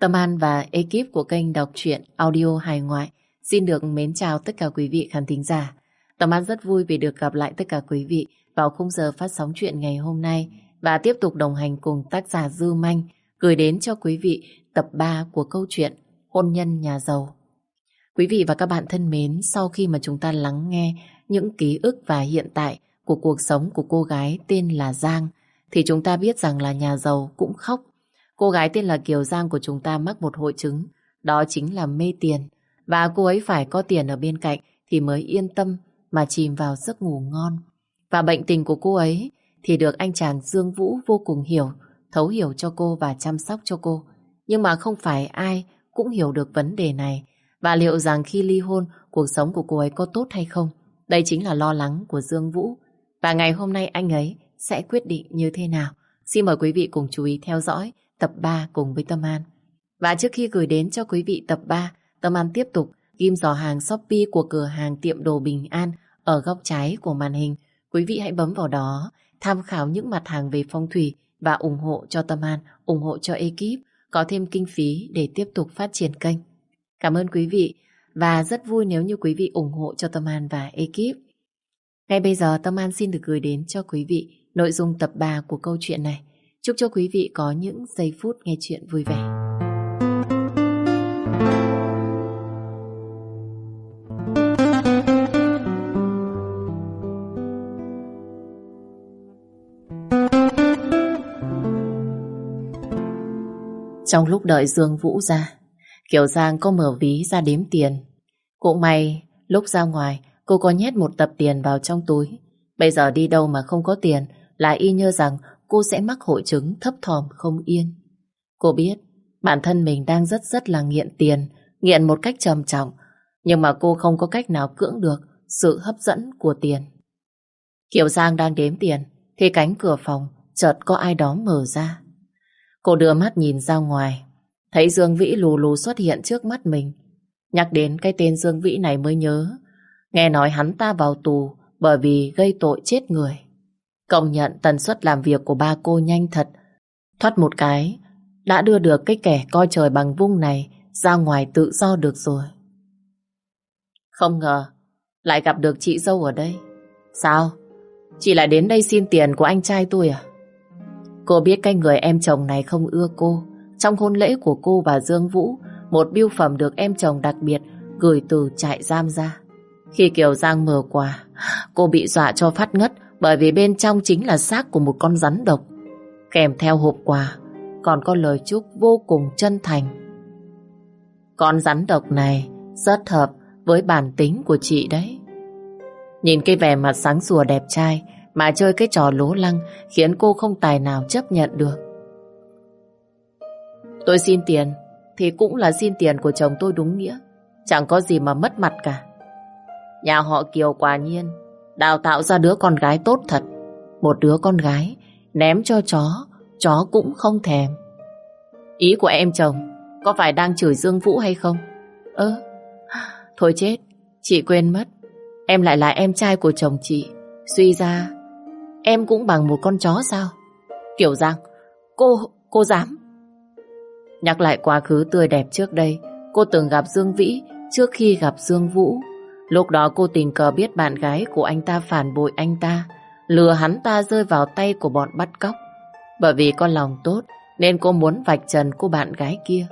Tâm An và ekip của kênh đọc truyện audio hài ngoại xin được mến chào tất cả quý vị khán thính giả. Tâm An rất vui vì được gặp lại tất cả quý vị vào khung giờ phát sóng chuyện ngày hôm nay và tiếp tục đồng hành cùng tác giả Dư Manh gửi đến cho quý vị tập 3 của câu chuyện Hôn nhân nhà giàu. Quý vị và các bạn thân mến, sau khi mà chúng ta lắng nghe những ký ức và hiện tại của cuộc sống của cô gái tên là Giang, thì chúng ta biết rằng là nhà giàu cũng khóc. Cô gái tên là Kiều Giang của chúng ta mắc một hội chứng, đó chính là mê tiền. Và cô ấy phải có tiền ở bên cạnh thì mới yên tâm mà chìm vào giấc ngủ ngon. Và bệnh tình của cô ấy thì được anh chàng Dương Vũ vô cùng hiểu, thấu hiểu cho cô và chăm sóc cho cô. Nhưng mà không phải ai cũng hiểu được vấn đề này. Và liệu rằng khi ly hôn, cuộc sống của cô ấy có tốt hay không? Đây chính là lo lắng của Dương Vũ. Và ngày hôm nay anh ấy sẽ quyết định như thế nào? Xin mời quý vị cùng chú ý theo dõi tập 3 cùng với Tâm An. Và trước khi gửi đến cho quý vị tập 3, Tâm An tiếp tục ghim giỏ hàng Shopee của cửa hàng tiệm đồ Bình An ở góc trái của màn hình. Quý vị hãy bấm vào đó, tham khảo những mặt hàng về phong thủy và ủng hộ cho Tâm An, ủng hộ cho ekip, có thêm kinh phí để tiếp tục phát triển kênh. Cảm ơn quý vị và rất vui nếu như quý vị ủng hộ cho Tâm An và ekip. Ngay bây giờ Tâm An xin được gửi đến cho quý vị nội dung tập 3 của câu chuyện này. Chúc cho quý vị có những giây phút nghe chuyện vui vẻ. Trong lúc đợi Dương Vũ ra, Kiều Giang có mở ví ra đếm tiền. Cũng may, lúc ra ngoài, cô có nhét một tập tiền vào trong túi. Bây giờ đi đâu mà không có tiền, lại y như rằng cô sẽ mắc hội chứng thấp thỏm không yên. Cô biết, bản thân mình đang rất rất là nghiện tiền, nghiện một cách trầm trọng, nhưng mà cô không có cách nào cưỡng được sự hấp dẫn của tiền. Kiều Giang đang đếm tiền, thì cánh cửa phòng chợt có ai đó mở ra. Cô đưa mắt nhìn ra ngoài, thấy Dương Vĩ lù lù xuất hiện trước mắt mình. Nhắc đến cái tên Dương Vĩ này mới nhớ, nghe nói hắn ta vào tù bởi vì gây tội chết người. Công nhận tần suất làm việc của ba cô nhanh thật. Thoát một cái, đã đưa được cái kẻ coi trời bằng vung này ra ngoài tự do được rồi. Không ngờ, lại gặp được chị dâu ở đây. Sao? Chị lại đến đây xin tiền của anh trai tôi à? Cô biết cái người em chồng này không ưa cô. Trong hôn lễ của cô và Dương Vũ, một biêu phẩm được em chồng đặc biệt gửi từ trại giam ra. Khi Kiều Giang mở quà, cô bị dọa cho phát ngất bởi vì bên trong chính là xác của một con rắn độc. Kèm theo hộp quà, còn có lời chúc vô cùng chân thành. Con rắn độc này rất hợp với bản tính của chị đấy. Nhìn cái vẻ mặt sáng sủa đẹp trai mà chơi cái trò lố lăng khiến cô không tài nào chấp nhận được. Tôi xin tiền, thì cũng là xin tiền của chồng tôi đúng nghĩa. Chẳng có gì mà mất mặt cả. Nhà họ Kiều quả nhiên đào tạo ra đứa con gái tốt thật. Một đứa con gái ném cho chó, chó cũng không thèm. Ý của em chồng có phải đang chửi Dương Vũ hay không? Ơ, thôi chết, chị quên mất. Em lại là em trai của chồng chị. Suy ra, em cũng bằng một con chó sao? Kiểu Giang, cô, cô dám. Nhắc lại quá khứ tươi đẹp trước đây, cô từng gặp Dương Vĩ trước khi gặp Dương Vũ. Lúc đó cô tình cờ biết bạn gái của anh ta phản bội anh ta, lừa hắn ta rơi vào tay của bọn bắt cóc. Bởi vì có lòng tốt, nên cô muốn vạch trần cô bạn gái kia.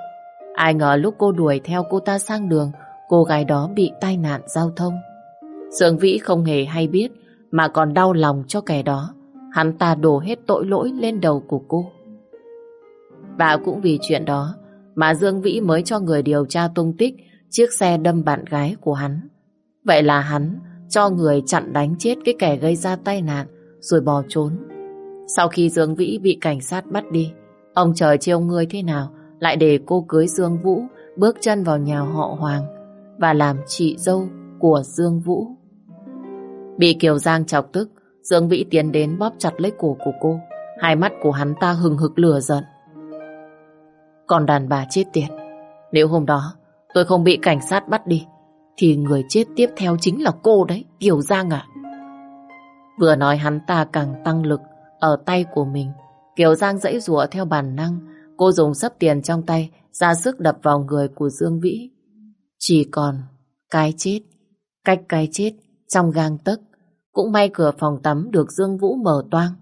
Ai ngờ lúc cô đuổi theo cô ta sang đường, cô gái đó bị tai nạn giao thông. Dương Vĩ không hề hay biết, mà còn đau lòng cho kẻ đó. Hắn ta đổ hết tội lỗi lên đầu của cô. Và cũng vì chuyện đó mà Dương Vĩ mới cho người điều tra tung tích chiếc xe đâm bạn gái của hắn. Vậy là hắn cho người chặn đánh chết cái kẻ gây ra tai nạn rồi bỏ trốn. Sau khi Dương Vĩ bị cảnh sát bắt đi, ông trời trêu ngươi thế nào lại để cô cưới Dương Vũ bước chân vào nhà họ Hoàng và làm chị dâu của Dương Vũ. Bị Kiều Giang chọc tức, Dương Vĩ tiến đến bóp chặt lấy cổ của cô. Hai mắt của hắn ta hừng hực lửa giận. Còn đàn bà chết tiệt. Nếu hôm đó tôi không bị cảnh sát bắt đi, thì người chết tiếp theo chính là cô đấy, Kiều Giang à. Vừa nói hắn ta càng tăng lực ở tay của mình. Kiều Giang dãy rủa theo bản năng. Cô dùng sấp tiền trong tay, ra sức đập vào người của Dương Vĩ. Chỉ còn cái chết, cách cái chết trong gang tấc. Cũng may cửa phòng tắm được Dương Vũ mở toang.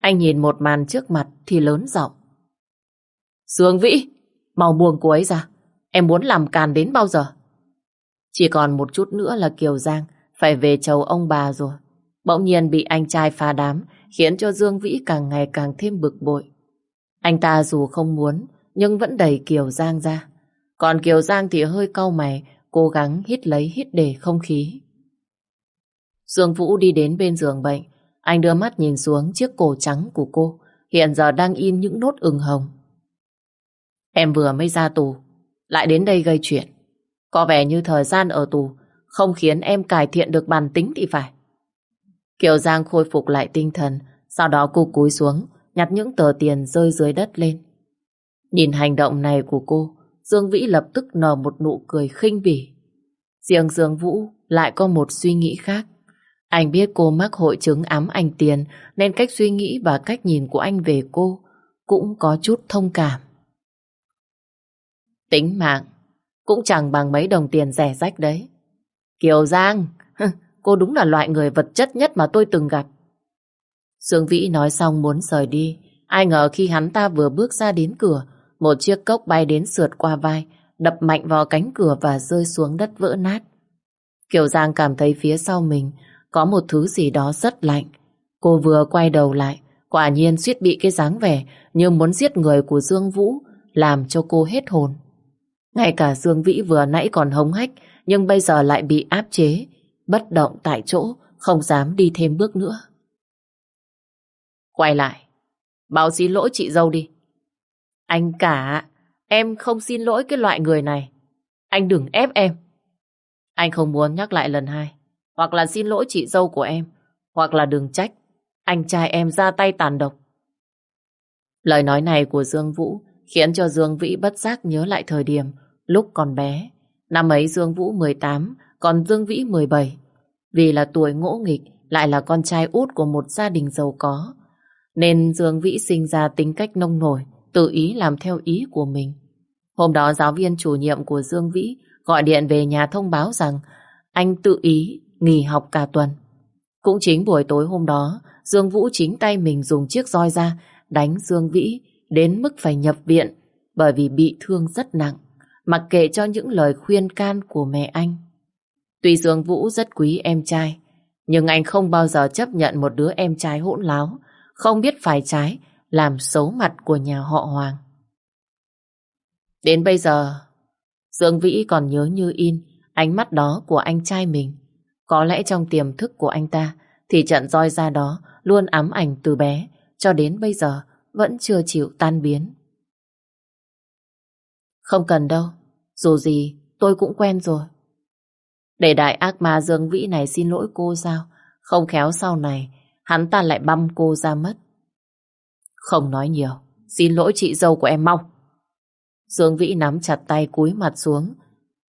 Anh nhìn một màn trước mặt thì lớn giọng. Dương Vĩ, mau buông cô ấy ra. Em muốn làm càn đến bao giờ? Chỉ còn một chút nữa là Kiều Giang phải về chầu ông bà rồi. Bỗng nhiên bị anh trai phá đám, khiến cho Dương Vĩ càng ngày càng thêm bực bội. Anh ta dù không muốn, nhưng vẫn đẩy Kiều Giang ra. Còn Kiều Giang thì hơi cau mày, cố gắng hít lấy hít để không khí. Dương Vũ đi đến bên giường bệnh anh đưa mắt nhìn xuống chiếc cổ trắng của cô hiện giờ đang in những nốt ửng hồng. Em vừa mới ra tù lại đến đây gây chuyện. Có vẻ như thời gian ở tù không khiến em cải thiện được bản tính thì phải. Kiều Giang khôi phục lại tinh thần, sau đó cô cúi xuống, nhặt những tờ tiền rơi dưới đất lên. Nhìn hành động này của cô, Dương Vĩ lập tức nở một nụ cười khinh bỉ. Riêng Dương Vũ lại có một suy nghĩ khác. Anh biết cô mắc hội chứng ám ảnh tiền nên cách suy nghĩ và cách nhìn của anh về cô cũng có chút thông cảm. Tính mạng cũng chẳng bằng mấy đồng tiền rẻ rách đấy. Kiều Giang, cô đúng là loại người vật chất nhất mà tôi từng gặp. Dương Vĩ nói xong muốn rời đi. Ai ngờ khi hắn ta vừa bước ra đến cửa, một chiếc cốc bay đến sượt qua vai, đập mạnh vào cánh cửa và rơi xuống đất vỡ nát. Kiều Giang cảm thấy phía sau mình có một thứ gì đó rất lạnh. Cô vừa quay đầu lại, quả nhiên suýt bị cái dáng vẻ như muốn giết người của Dương Vũ, làm cho cô hết hồn. Ngay cả Dương Vĩ vừa nãy còn hống hách, nhưng bây giờ lại bị áp chế, bất động tại chỗ, không dám đi thêm bước nữa. Quay lại, báo xin lỗi chị dâu đi. Anh cả, em không xin lỗi cái loại người này. Anh đừng ép em. Anh không muốn nhắc lại lần hai. Hoặc là xin lỗi chị dâu của em. Hoặc là đừng trách. Anh trai em ra tay tàn độc. Lời nói này của Dương Vũ khiến cho Dương Vĩ bất giác nhớ lại thời điểm lúc còn bé. Năm ấy Dương Vũ 18, còn Dương Vĩ 17. Vì là tuổi ngỗ nghịch, lại là con trai út của một gia đình giàu có. Nên Dương Vĩ sinh ra tính cách nông nổi, tự ý làm theo ý của mình. Hôm đó giáo viên chủ nhiệm của Dương Vĩ gọi điện về nhà thông báo rằng anh tự ý nghỉ học cả tuần. Cũng chính buổi tối hôm đó, Dương Vũ chính tay mình dùng chiếc roi ra đánh Dương Vĩ đến mức phải nhập viện bởi vì bị thương rất nặng, mặc kệ cho những lời khuyên can của mẹ anh. Tuy Dương Vũ rất quý em trai, nhưng anh không bao giờ chấp nhận một đứa em trai hỗn láo, không biết phải trái, làm xấu mặt của nhà họ Hoàng. Đến bây giờ, Dương Vĩ còn nhớ như in ánh mắt đó của anh trai mình. Có lẽ trong tiềm thức của anh ta thì trận roi ra đó luôn ám ảnh từ bé cho đến bây giờ vẫn chưa chịu tan biến. Không cần đâu, dù gì tôi cũng quen rồi. Để đại ác ma Dương Vĩ này xin lỗi cô sao? Không khéo sau này hắn ta lại băm cô ra mất. Không nói nhiều, xin lỗi chị dâu của em mau. Dương Vĩ nắm chặt tay cúi mặt xuống,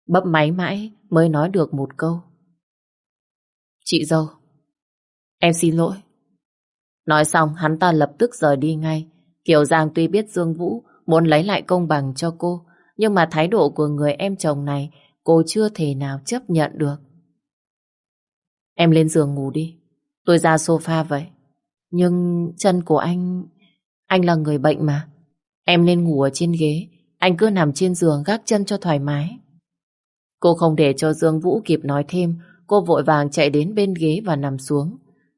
bấp máy mãi mới nói được một câu. Chị dâu, em xin lỗi. Nói xong hắn ta lập tức rời đi ngay. Kiều Giang tuy biết Dương Vũ muốn lấy lại công bằng cho cô, nhưng mà thái độ của người em chồng này cô chưa thể nào chấp nhận được. Em lên giường ngủ đi. Tôi ra sofa vậy. Nhưng chân của anh... Anh là người bệnh mà. Em nên ngủ ở trên ghế. Anh cứ nằm trên giường gác chân cho thoải mái. Cô không để cho Dương Vũ kịp nói thêm. Cô vội vàng chạy đến bên ghế và nằm xuống.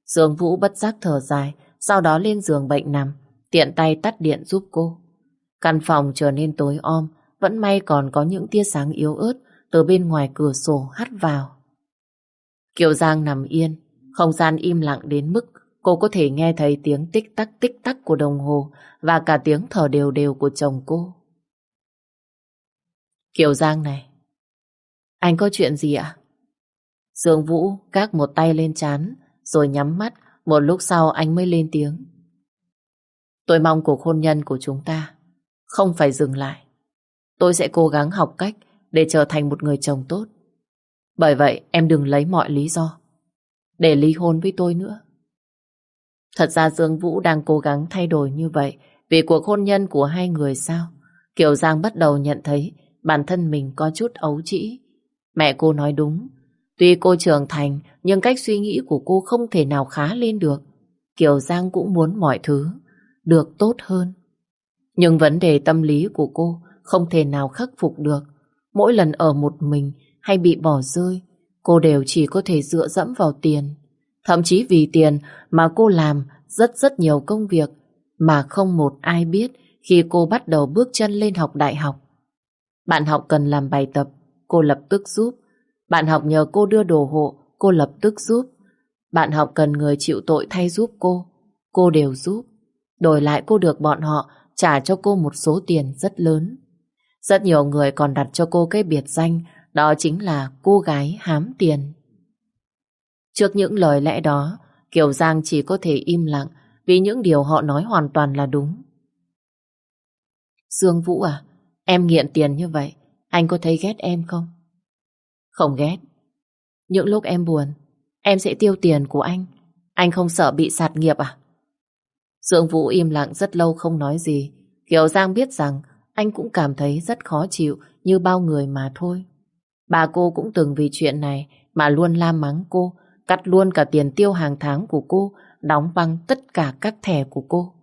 Dương Vũ bất giác thở dài. Sau đó lên giường bệnh nằm. Tiện tay tắt điện giúp cô. Căn phòng trở nên tối om. Vẫn may còn có những tia sáng yếu ớt từ bên ngoài cửa sổ hắt vào. Kiều Giang nằm yên, không gian im lặng đến mức cô có thể nghe thấy tiếng tích tắc tích tắc của đồng hồ và cả tiếng thở đều đều của chồng cô. Kiều Giang này, anh có chuyện gì ạ? Dương Vũ gác một tay lên chán rồi nhắm mắt, một lúc sau anh mới lên tiếng. Tôi mong cuộc hôn nhân của chúng ta không phải dừng lại. Tôi sẽ cố gắng học cách để trở thành một người chồng tốt. Bởi vậy em đừng lấy mọi lý do để ly hôn với tôi nữa. Thật ra Dương Vũ đang cố gắng thay đổi như vậy vì cuộc hôn nhân của hai người sao? Kiều Giang bắt đầu nhận thấy bản thân mình có chút ấu trĩ. Mẹ cô nói đúng. Tuy cô trưởng thành, nhưng cách suy nghĩ của cô không thể nào khá lên được. Kiều Giang cũng muốn mọi thứ được tốt hơn. Nhưng vấn đề tâm lý của cô không thể nào khắc phục được. Mỗi lần ở một mình hay bị bỏ rơi, cô đều chỉ có thể dựa dẫm vào tiền. Thậm chí vì tiền mà cô làm rất rất nhiều công việc mà không một ai biết khi cô bắt đầu bước chân lên học đại học. Bạn học cần làm bài tập, cô lập tức giúp. Bạn học nhờ cô đưa đồ hộ, cô lập tức giúp. Bạn học cần người chịu tội thay giúp cô, cô đều giúp. Đổi lại cô được bọn họ trả cho cô một số tiền rất lớn. Rất nhiều người còn đặt cho cô cái biệt danh, đó chính là cô gái hám tiền. Trước những lời lẽ đó, Kiều Giang chỉ có thể im lặng vì những điều họ nói hoàn toàn là đúng. Dương Vũ à, em nghiện tiền như vậy, anh có thấy ghét em không? Không ghét. Những lúc em buồn, em sẽ tiêu tiền của anh. Anh không sợ bị sạt nghiệp à? Dương Vũ im lặng rất lâu không nói gì. Kiều Giang biết rằng anh cũng cảm thấy rất khó chịu như bao người mà thôi. Bà cô cũng từng vì chuyện này mà luôn la mắng cô, cắt luôn cả tiền tiêu hàng tháng của cô, đóng băng tất cả các thẻ của cô.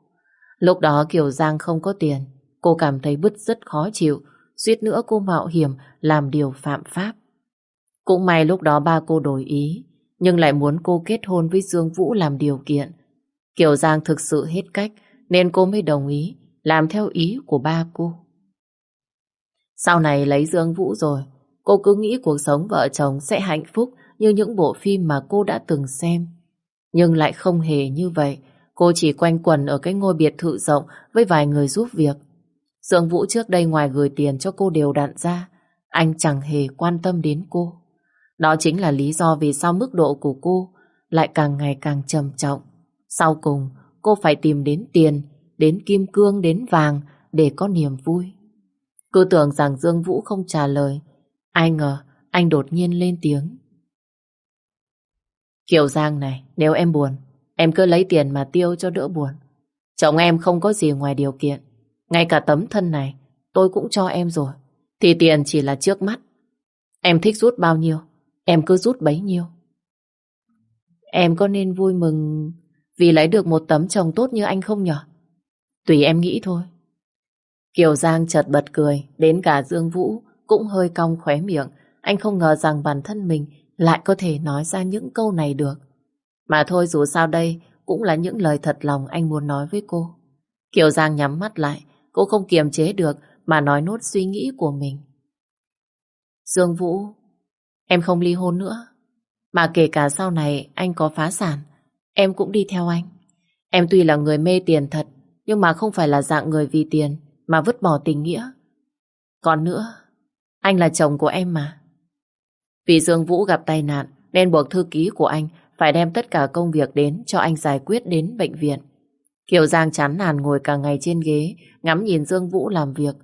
Lúc đó Kiều Giang không có tiền, cô cảm thấy bứt rất khó chịu, suýt nữa cô mạo hiểm làm điều phạm pháp. Cũng may lúc đó ba cô đổi ý, nhưng lại muốn cô kết hôn với Dương Vũ làm điều kiện. Kiều Giang thực sự hết cách, nên cô mới đồng ý làm theo ý của ba cô. Sau này lấy Dương Vũ rồi, cô cứ nghĩ cuộc sống vợ chồng sẽ hạnh phúc như những bộ phim mà cô đã từng xem. Nhưng lại không hề như vậy, cô chỉ quanh quần ở cái ngôi biệt thự rộng với vài người giúp việc. Dương Vũ trước đây ngoài gửi tiền cho cô đều đặn ra, anh chẳng hề quan tâm đến cô. Đó chính là lý do vì sao mức độ của cô lại càng ngày càng trầm trọng. Sau cùng, cô phải tìm đến tiền, đến kim cương, đến vàng để có niềm vui. Cứ tưởng rằng Dương Vũ không trả lời. Ai ngờ, anh đột nhiên lên tiếng. Kiều Giang này, nếu em buồn, em cứ lấy tiền mà tiêu cho đỡ buồn. Chồng em không có gì ngoài điều kiện. Ngay cả tấm thân này, tôi cũng cho em rồi. Thì tiền chỉ là trước mắt. Em thích rút bao nhiêu, em cứ rút bấy nhiêu. Em có nên vui mừng vì lấy được một tấm chồng tốt như anh không nhở? Tùy em nghĩ thôi. Kiều Giang chợt bật cười, đến cả Dương Vũ cũng hơi cong khóe miệng. Anh không ngờ rằng bản thân mình lại có thể nói ra những câu này được. Mà thôi dù sao đây cũng là những lời thật lòng anh muốn nói với cô. Kiều Giang nhắm mắt lại, cô không kiềm chế được mà nói nốt suy nghĩ của mình. Dương Vũ, em không ly hôn nữa. Mà kể cả sau này anh có phá sản, em cũng đi theo anh. Em tuy là người mê tiền thật, nhưng mà không phải là dạng người vì tiền mà vứt bỏ tình nghĩa. Còn nữa, anh là chồng của em mà. Vì Dương Vũ gặp tai nạn nên buộc thư ký của anh phải đem tất cả công việc đến cho anh giải quyết đến bệnh viện. Kiều Giang chán nản ngồi cả ngày trên ghế ngắm nhìn Dương Vũ làm việc.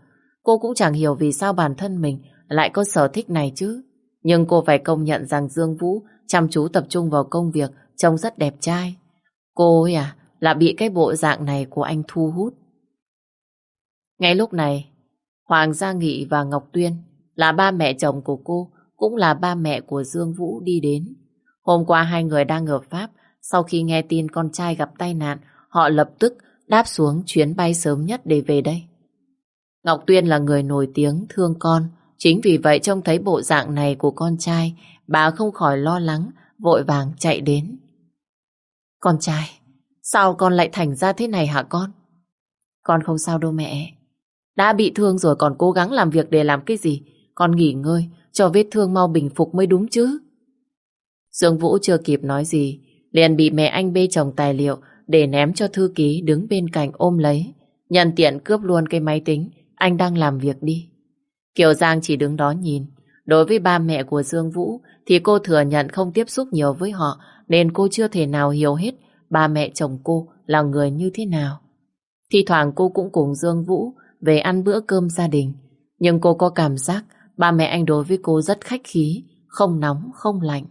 Cô cũng chẳng hiểu vì sao bản thân mình lại có sở thích này chứ. Nhưng cô phải công nhận rằng Dương Vũ chăm chú tập trung vào công việc trông rất đẹp trai. Cô ấy à, là bị cái bộ dạng này của anh thu hút. Ngay lúc này, Hoàng Gia Nghị và Ngọc Tuyên là ba mẹ chồng của cô, cũng là ba mẹ của Dương Vũ đi đến. Hôm qua hai người đang ở Pháp, sau khi nghe tin con trai gặp tai nạn, họ lập tức đáp xuống chuyến bay sớm nhất để về đây. Ngọc Tuyên là người nổi tiếng thương con, chính vì vậy trông thấy bộ dạng này của con trai, bà không khỏi lo lắng, vội vàng chạy đến. Con trai, sao con lại thành ra thế này hả con? Con không sao đâu mẹ. Đã bị thương rồi còn cố gắng làm việc để làm cái gì? Con nghỉ ngơi, cho vết thương mau bình phục mới đúng chứ. Dương Vũ chưa kịp nói gì, liền bị mẹ anh bê chồng tài liệu để ném cho thư ký đứng bên cạnh ôm lấy. Nhân tiện cướp luôn cái máy tính, anh đang làm việc đi. Kiều Giang chỉ đứng đó nhìn. Đối với ba mẹ của Dương Vũ thì cô thừa nhận không tiếp xúc nhiều với họ nên cô chưa thể nào hiểu hết ba mẹ chồng cô là người như thế nào. Thì thoảng cô cũng cùng Dương Vũ về ăn bữa cơm gia đình. Nhưng cô có cảm giác ba mẹ anh đối với cô rất khách khí, không nóng, không lạnh.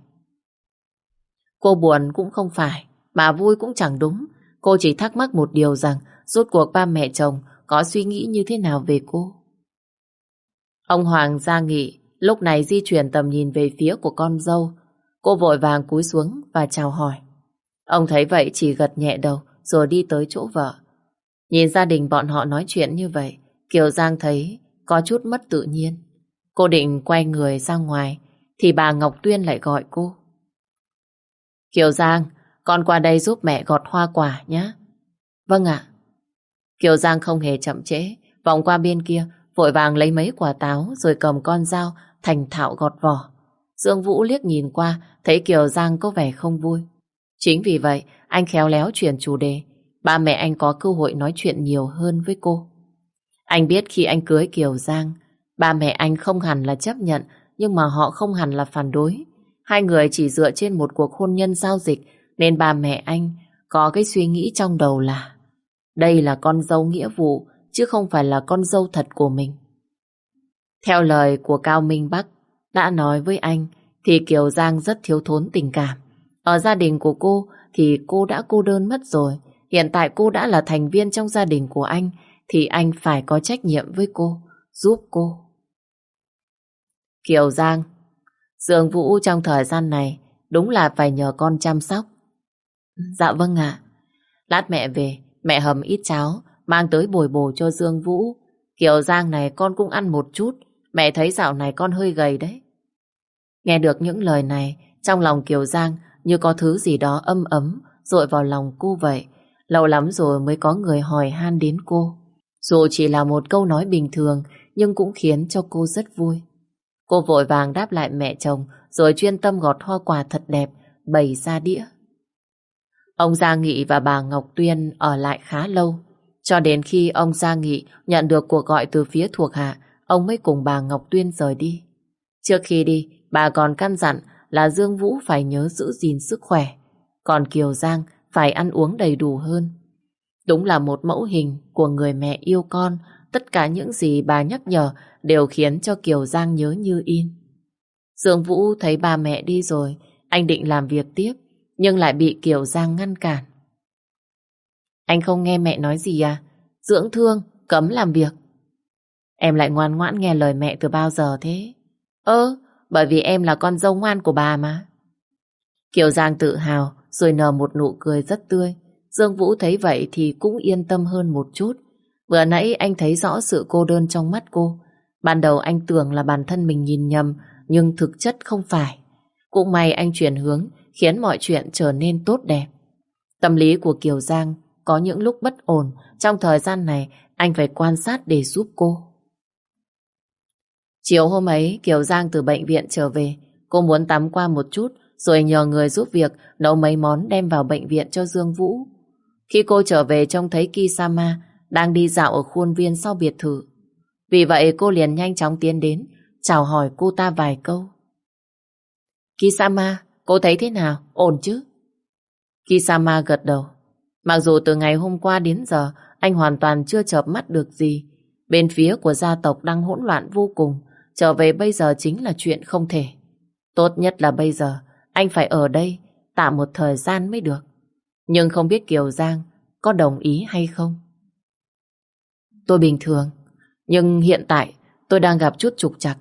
Cô buồn cũng không phải, mà vui cũng chẳng đúng. Cô chỉ thắc mắc một điều rằng rốt cuộc ba mẹ chồng có suy nghĩ như thế nào về cô. Ông Hoàng ra nghị, lúc này di chuyển tầm nhìn về phía của con dâu. Cô vội vàng cúi xuống và chào hỏi. Ông thấy vậy chỉ gật nhẹ đầu rồi đi tới chỗ vợ. Nhìn gia đình bọn họ nói chuyện như vậy, Kiều Giang thấy có chút mất tự nhiên. Cô định quay người ra ngoài, thì bà Ngọc Tuyên lại gọi cô. Kiều Giang, con qua đây giúp mẹ gọt hoa quả nhé. Vâng ạ. Kiều Giang không hề chậm trễ, vòng qua bên kia, vội vàng lấy mấy quả táo rồi cầm con dao thành thạo gọt vỏ. Dương Vũ liếc nhìn qua, thấy Kiều Giang có vẻ không vui. Chính vì vậy, anh khéo léo chuyển chủ đề. Ba mẹ anh có cơ hội nói chuyện nhiều hơn với cô. Anh biết khi anh cưới Kiều Giang, ba mẹ anh không hẳn là chấp nhận, nhưng mà họ không hẳn là phản đối. Hai người chỉ dựa trên một cuộc hôn nhân giao dịch, nên ba mẹ anh có cái suy nghĩ trong đầu là đây là con dâu nghĩa vụ, chứ không phải là con dâu thật của mình. Theo lời của Cao Minh Bắc đã nói với anh, thì Kiều Giang rất thiếu thốn tình cảm. Ở gia đình của cô thì cô đã cô đơn mất rồi. Hiện tại cô đã là thành viên trong gia đình của anh thì anh phải có trách nhiệm với cô, giúp cô. Kiều Giang, Dương Vũ trong thời gian này đúng là phải nhờ con chăm sóc. Dạ vâng ạ. Lát mẹ về, mẹ hầm ít cháo, mang tới bồi bổ cho Dương Vũ. Kiều Giang này con cũng ăn một chút, mẹ thấy dạo này con hơi gầy đấy. Nghe được những lời này, trong lòng Kiều Giang như có thứ gì đó âm ấm dội vào lòng cô vậy. Lâu lắm rồi mới có người hỏi han đến cô. Dù chỉ là một câu nói bình thường nhưng cũng khiến cho cô rất vui. Cô vội vàng đáp lại mẹ chồng rồi chuyên tâm gọt hoa quả thật đẹp bày ra đĩa. Ông Gia Nghị và bà Ngọc Tuyên ở lại khá lâu. Cho đến khi ông ra Nghị nhận được cuộc gọi từ phía thuộc hạ, ông mới cùng bà Ngọc Tuyên rời đi. Trước khi đi, bà còn căn dặn là Dương Vũ phải nhớ giữ gìn sức khỏe. Còn Kiều Giang phải ăn uống đầy đủ hơn. Đúng là một mẫu hình của người mẹ yêu con. Tất cả những gì bà nhắc nhở đều khiến cho Kiều Giang nhớ như in. Dương Vũ thấy ba mẹ đi rồi, anh định làm việc tiếp, nhưng lại bị Kiều Giang ngăn cản. Anh không nghe mẹ nói gì à? Dưỡng thương, cấm làm việc. Em lại ngoan ngoãn nghe lời mẹ từ bao giờ thế? Ơ, bởi vì em là con dâu ngoan của bà mà. Kiều Giang tự hào rồi nở một nụ cười rất tươi. Dương Vũ thấy vậy thì cũng yên tâm hơn một chút. Vừa nãy anh thấy rõ sự cô đơn trong mắt cô. Ban đầu anh tưởng là bản thân mình nhìn nhầm, nhưng thực chất không phải. Cũng may anh chuyển hướng, khiến mọi chuyện trở nên tốt đẹp. Tâm lý của Kiều Giang có những lúc bất ổn, trong thời gian này anh phải quan sát để giúp cô. Chiều hôm ấy, Kiều Giang từ bệnh viện trở về. Cô muốn tắm qua một chút, rồi nhờ người giúp việc nấu mấy món đem vào bệnh viện cho Dương Vũ. Khi cô trở về trông thấy Kisama đang đi dạo ở khuôn viên sau biệt thự. Vì vậy cô liền nhanh chóng tiến đến, chào hỏi cô ta vài câu. Kisama, cô thấy thế nào? Ổn chứ? Kisama gật đầu. Mặc dù từ ngày hôm qua đến giờ anh hoàn toàn chưa chợp mắt được gì. Bên phía của gia tộc đang hỗn loạn vô cùng. Trở về bây giờ chính là chuyện không thể. Tốt nhất là bây giờ anh phải ở đây tạm một thời gian mới được. Nhưng không biết Kiều Giang có đồng ý hay không. Tôi bình thường, nhưng hiện tại tôi đang gặp chút trục trặc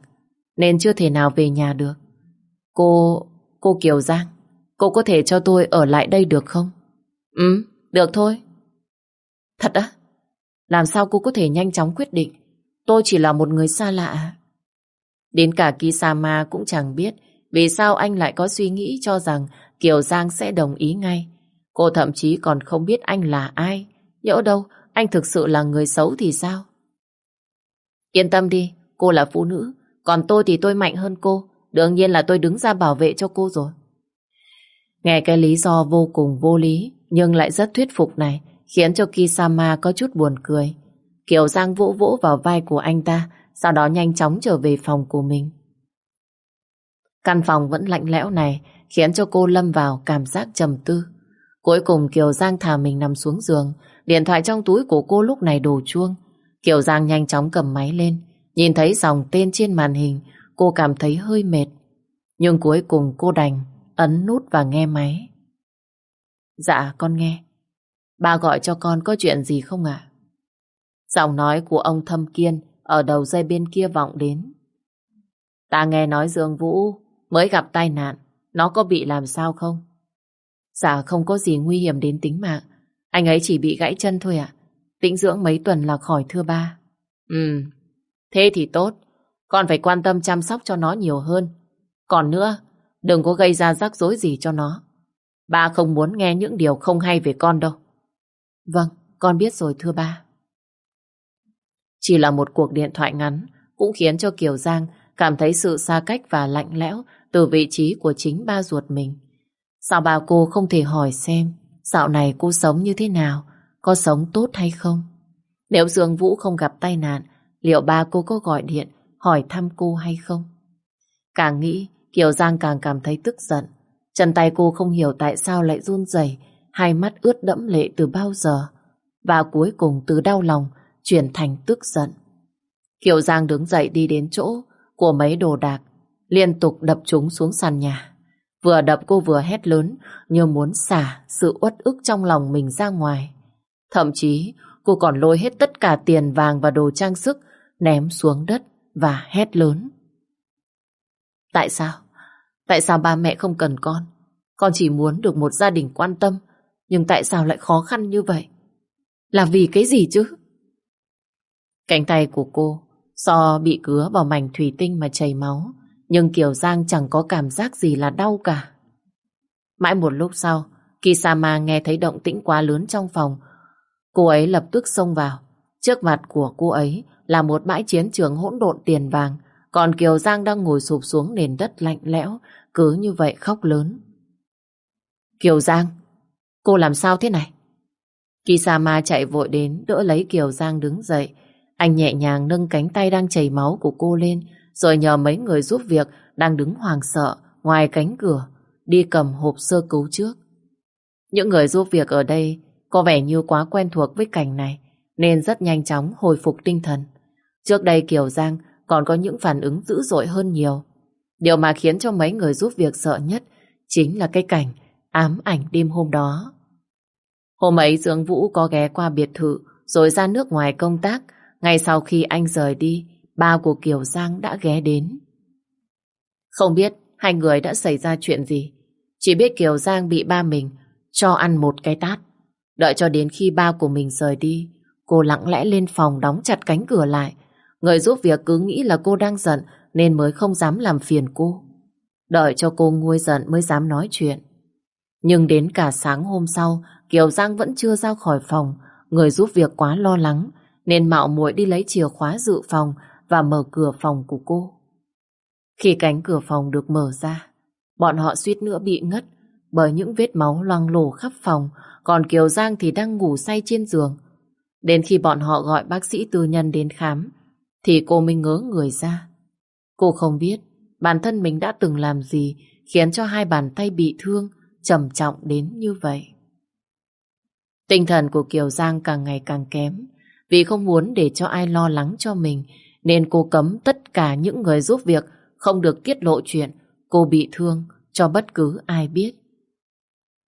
nên chưa thể nào về nhà được. Cô, cô Kiều Giang, cô có thể cho tôi ở lại đây được không? Ừ, được thôi. Thật á? Làm sao cô có thể nhanh chóng quyết định? Tôi chỉ là một người xa lạ. Đến cả Kisama cũng chẳng biết vì sao anh lại có suy nghĩ cho rằng Kiều Giang sẽ đồng ý ngay. Cô thậm chí còn không biết anh là ai. Nhỡ đâu, anh thực sự là người xấu thì sao? Yên tâm đi, cô là phụ nữ. Còn tôi thì tôi mạnh hơn cô. Đương nhiên là tôi đứng ra bảo vệ cho cô rồi. Nghe cái lý do vô cùng vô lý, nhưng lại rất thuyết phục này, khiến cho Kisama có chút buồn cười. Kiều Giang vỗ vỗ vào vai của anh ta, sau đó nhanh chóng trở về phòng của mình. Căn phòng vẫn lạnh lẽo này khiến cho cô lâm vào cảm giác trầm tư. Cuối cùng Kiều Giang thả mình nằm xuống giường, điện thoại trong túi của cô lúc này đổ chuông. Kiều Giang nhanh chóng cầm máy lên, nhìn thấy dòng tên trên màn hình, cô cảm thấy hơi mệt. Nhưng cuối cùng cô đành ấn nút và nghe máy. Dạ, con nghe. Ba gọi cho con có chuyện gì không ạ? Giọng nói của ông Thâm Kiên ở đầu dây bên kia vọng đến. Ta nghe nói Dương Vũ mới gặp tai nạn, nó có bị làm sao không? Dạ không có gì nguy hiểm đến tính mạng. Anh ấy chỉ bị gãy chân thôi ạ. Tĩnh dưỡng mấy tuần là khỏi thưa ba. Ừ, thế thì tốt. Con phải quan tâm chăm sóc cho nó nhiều hơn. Còn nữa, đừng có gây ra rắc rối gì cho nó. Ba không muốn nghe những điều không hay về con đâu. Vâng, con biết rồi thưa ba. Chỉ là một cuộc điện thoại ngắn cũng khiến cho Kiều Giang cảm thấy sự xa cách và lạnh lẽo từ vị trí của chính ba ruột mình. Sao bà cô không thể hỏi xem dạo này cô sống như thế nào, có sống tốt hay không? Nếu Dương Vũ không gặp tai nạn, liệu ba cô có gọi điện hỏi thăm cô hay không? Càng nghĩ, Kiều Giang càng cảm thấy tức giận. Chân tay cô không hiểu tại sao lại run rẩy, hai mắt ướt đẫm lệ từ bao giờ. Và cuối cùng từ đau lòng chuyển thành tức giận. Kiều Giang đứng dậy đi đến chỗ của mấy đồ đạc, liên tục đập chúng xuống sàn nhà. Vừa đập cô vừa hét lớn như muốn xả sự uất ức trong lòng mình ra ngoài. Thậm chí cô còn lôi hết tất cả tiền vàng và đồ trang sức ném xuống đất và hét lớn. Tại sao? Tại sao ba mẹ không cần con? Con chỉ muốn được một gia đình quan tâm, nhưng tại sao lại khó khăn như vậy? Là vì cái gì chứ? Cánh tay của cô do bị cứa vào mảnh thủy tinh mà chảy máu, nhưng Kiều Giang chẳng có cảm giác gì là đau cả. Mãi một lúc sau, Kisama nghe thấy động tĩnh quá lớn trong phòng. Cô ấy lập tức xông vào. Trước mặt của cô ấy là một bãi chiến trường hỗn độn tiền vàng, còn Kiều Giang đang ngồi sụp xuống nền đất lạnh lẽo, cứ như vậy khóc lớn. Kiều Giang, cô làm sao thế này? Kisama chạy vội đến đỡ lấy Kiều Giang đứng dậy. Anh nhẹ nhàng nâng cánh tay đang chảy máu của cô lên, rồi nhờ mấy người giúp việc đang đứng hoàng sợ ngoài cánh cửa, đi cầm hộp sơ cứu trước. Những người giúp việc ở đây có vẻ như quá quen thuộc với cảnh này, nên rất nhanh chóng hồi phục tinh thần. Trước đây Kiều Giang còn có những phản ứng dữ dội hơn nhiều. Điều mà khiến cho mấy người giúp việc sợ nhất chính là cái cảnh ám ảnh đêm hôm đó. Hôm ấy Dương Vũ có ghé qua biệt thự rồi ra nước ngoài công tác. Ngay sau khi anh rời đi, ba của Kiều Giang đã ghé đến. Không biết hai người đã xảy ra chuyện gì. Chỉ biết Kiều Giang bị ba mình cho ăn một cái tát. Đợi cho đến khi ba của mình rời đi, cô lặng lẽ lên phòng đóng chặt cánh cửa lại. Người giúp việc cứ nghĩ là cô đang giận nên mới không dám làm phiền cô. Đợi cho cô nguôi giận mới dám nói chuyện. Nhưng đến cả sáng hôm sau, Kiều Giang vẫn chưa ra khỏi phòng. Người giúp việc quá lo lắng, nên mạo muội đi lấy chìa khóa dự phòng và mở cửa phòng của cô. Khi cánh cửa phòng được mở ra, bọn họ suýt nữa bị ngất bởi những vết máu loang lổ khắp phòng, còn Kiều Giang thì đang ngủ say trên giường. Đến khi bọn họ gọi bác sĩ tư nhân đến khám, thì cô mới ngớ người ra. Cô không biết bản thân mình đã từng làm gì khiến cho hai bàn tay bị thương, trầm trọng đến như vậy. Tinh thần của Kiều Giang càng ngày càng kém, vì không muốn để cho ai lo lắng cho mình, nên cô cấm tất cả những người giúp việc không được tiết lộ chuyện cô bị thương cho bất cứ ai biết.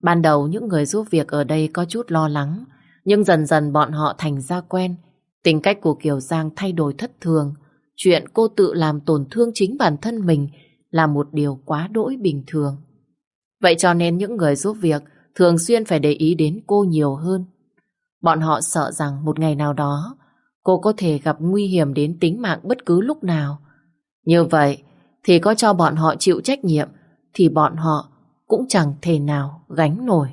Ban đầu những người giúp việc ở đây có chút lo lắng, nhưng dần dần bọn họ thành ra quen. Tính cách của Kiều Giang thay đổi thất thường. Chuyện cô tự làm tổn thương chính bản thân mình là một điều quá đỗi bình thường. Vậy cho nên những người giúp việc thường xuyên phải để ý đến cô nhiều hơn. Bọn họ sợ rằng một ngày nào đó cô có thể gặp nguy hiểm đến tính mạng bất cứ lúc nào. Như vậy thì có cho bọn họ chịu trách nhiệm thì bọn họ cũng chẳng thể nào gánh nổi.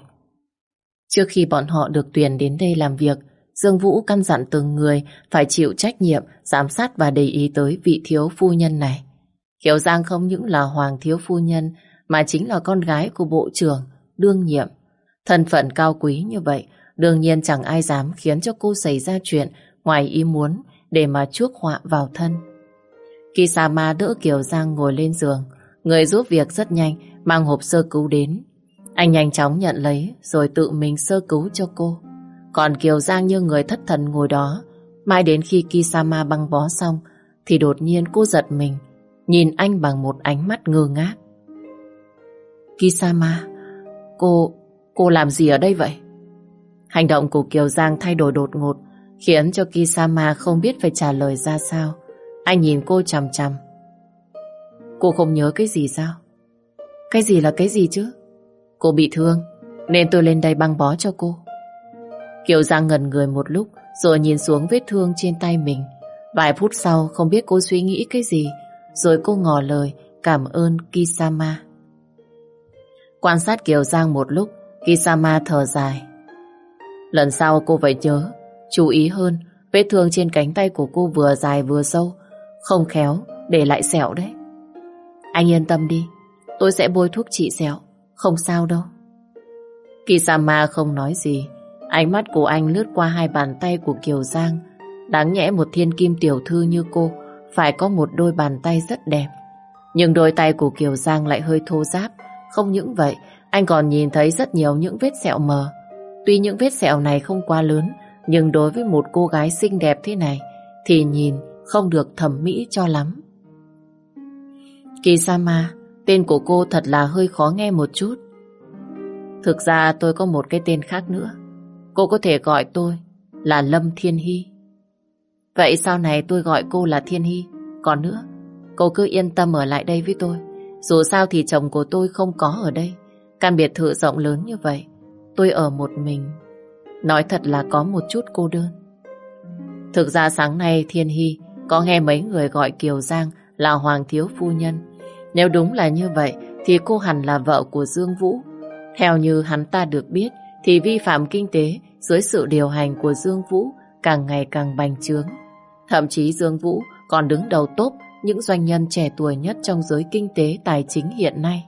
Trước khi bọn họ được tuyển đến đây làm việc, Dương Vũ căn dặn từng người phải chịu trách nhiệm, giám sát và để ý tới vị thiếu phu nhân này. Kiều Giang không những là hoàng thiếu phu nhân mà chính là con gái của bộ trưởng, đương nhiệm. Thân phận cao quý như vậy, đương nhiên chẳng ai dám khiến cho cô xảy ra chuyện ngoài ý muốn để mà chuốc họa vào thân. Kisama đỡ Kiều Giang ngồi lên giường, người giúp việc rất nhanh mang hộp sơ cứu đến. Anh nhanh chóng nhận lấy rồi tự mình sơ cứu cho cô. Còn Kiều Giang như người thất thần ngồi đó. Mãi đến khi Kisama băng bó xong thì đột nhiên cô giật mình nhìn anh bằng một ánh mắt ngơ ngác. Kisama, cô, cô làm gì ở đây vậy? Hành động của Kiều Giang thay đổi đột ngột khiến cho Kisama không biết phải trả lời ra sao. Anh nhìn cô chằm chằm. Cô không nhớ cái gì sao? Cái gì là cái gì chứ? Cô bị thương, nên tôi lên đây băng bó cho cô. Kiều Giang ngần người một lúc, rồi nhìn xuống vết thương trên tay mình. Vài phút sau, không biết cô suy nghĩ cái gì, rồi cô ngỏ lời cảm ơn Kisama. Quan sát Kiều Giang một lúc, Kisama thở dài. Lần sau cô phải nhớ, chú ý hơn, vết thương trên cánh tay của cô vừa dài vừa sâu, không khéo để lại sẹo đấy. Anh yên tâm đi, tôi sẽ bôi thuốc trị sẹo, không sao đâu. Kisama không nói gì, ánh mắt của anh lướt qua hai bàn tay của Kiều Giang. Đáng nhẽ một thiên kim tiểu thư như cô phải có một đôi bàn tay rất đẹp. Nhưng đôi tay của Kiều Giang lại hơi thô ráp. Không những vậy, anh còn nhìn thấy rất nhiều những vết sẹo mờ. Tuy những vết sẹo này không quá lớn, nhưng đối với một cô gái xinh đẹp thế này, thì nhìn không được thẩm mỹ cho lắm. Kisama, tên của cô thật là hơi khó nghe một chút. Thực ra tôi có một cái tên khác nữa. Cô có thể gọi tôi là Lâm Thiên Hy. Vậy sau này tôi gọi cô là Thiên Hy. Còn nữa, cô cứ yên tâm ở lại đây với tôi. Dù sao thì chồng của tôi không có ở đây. Căn biệt thự rộng lớn như vậy, tôi ở một mình. Nói thật là có một chút cô đơn. Thực ra sáng nay Thiên Hy có nghe mấy người gọi Kiều Giang là Hoàng Thiếu Phu Nhân. Nếu đúng là như vậy thì cô hẳn là vợ của Dương Vũ. Theo như hắn ta được biết thì vi phạm kinh tế dưới sự điều hành của Dương Vũ càng ngày càng bành trướng. Thậm chí Dương Vũ còn đứng đầu top những doanh nhân trẻ tuổi nhất trong giới kinh tế tài chính hiện nay.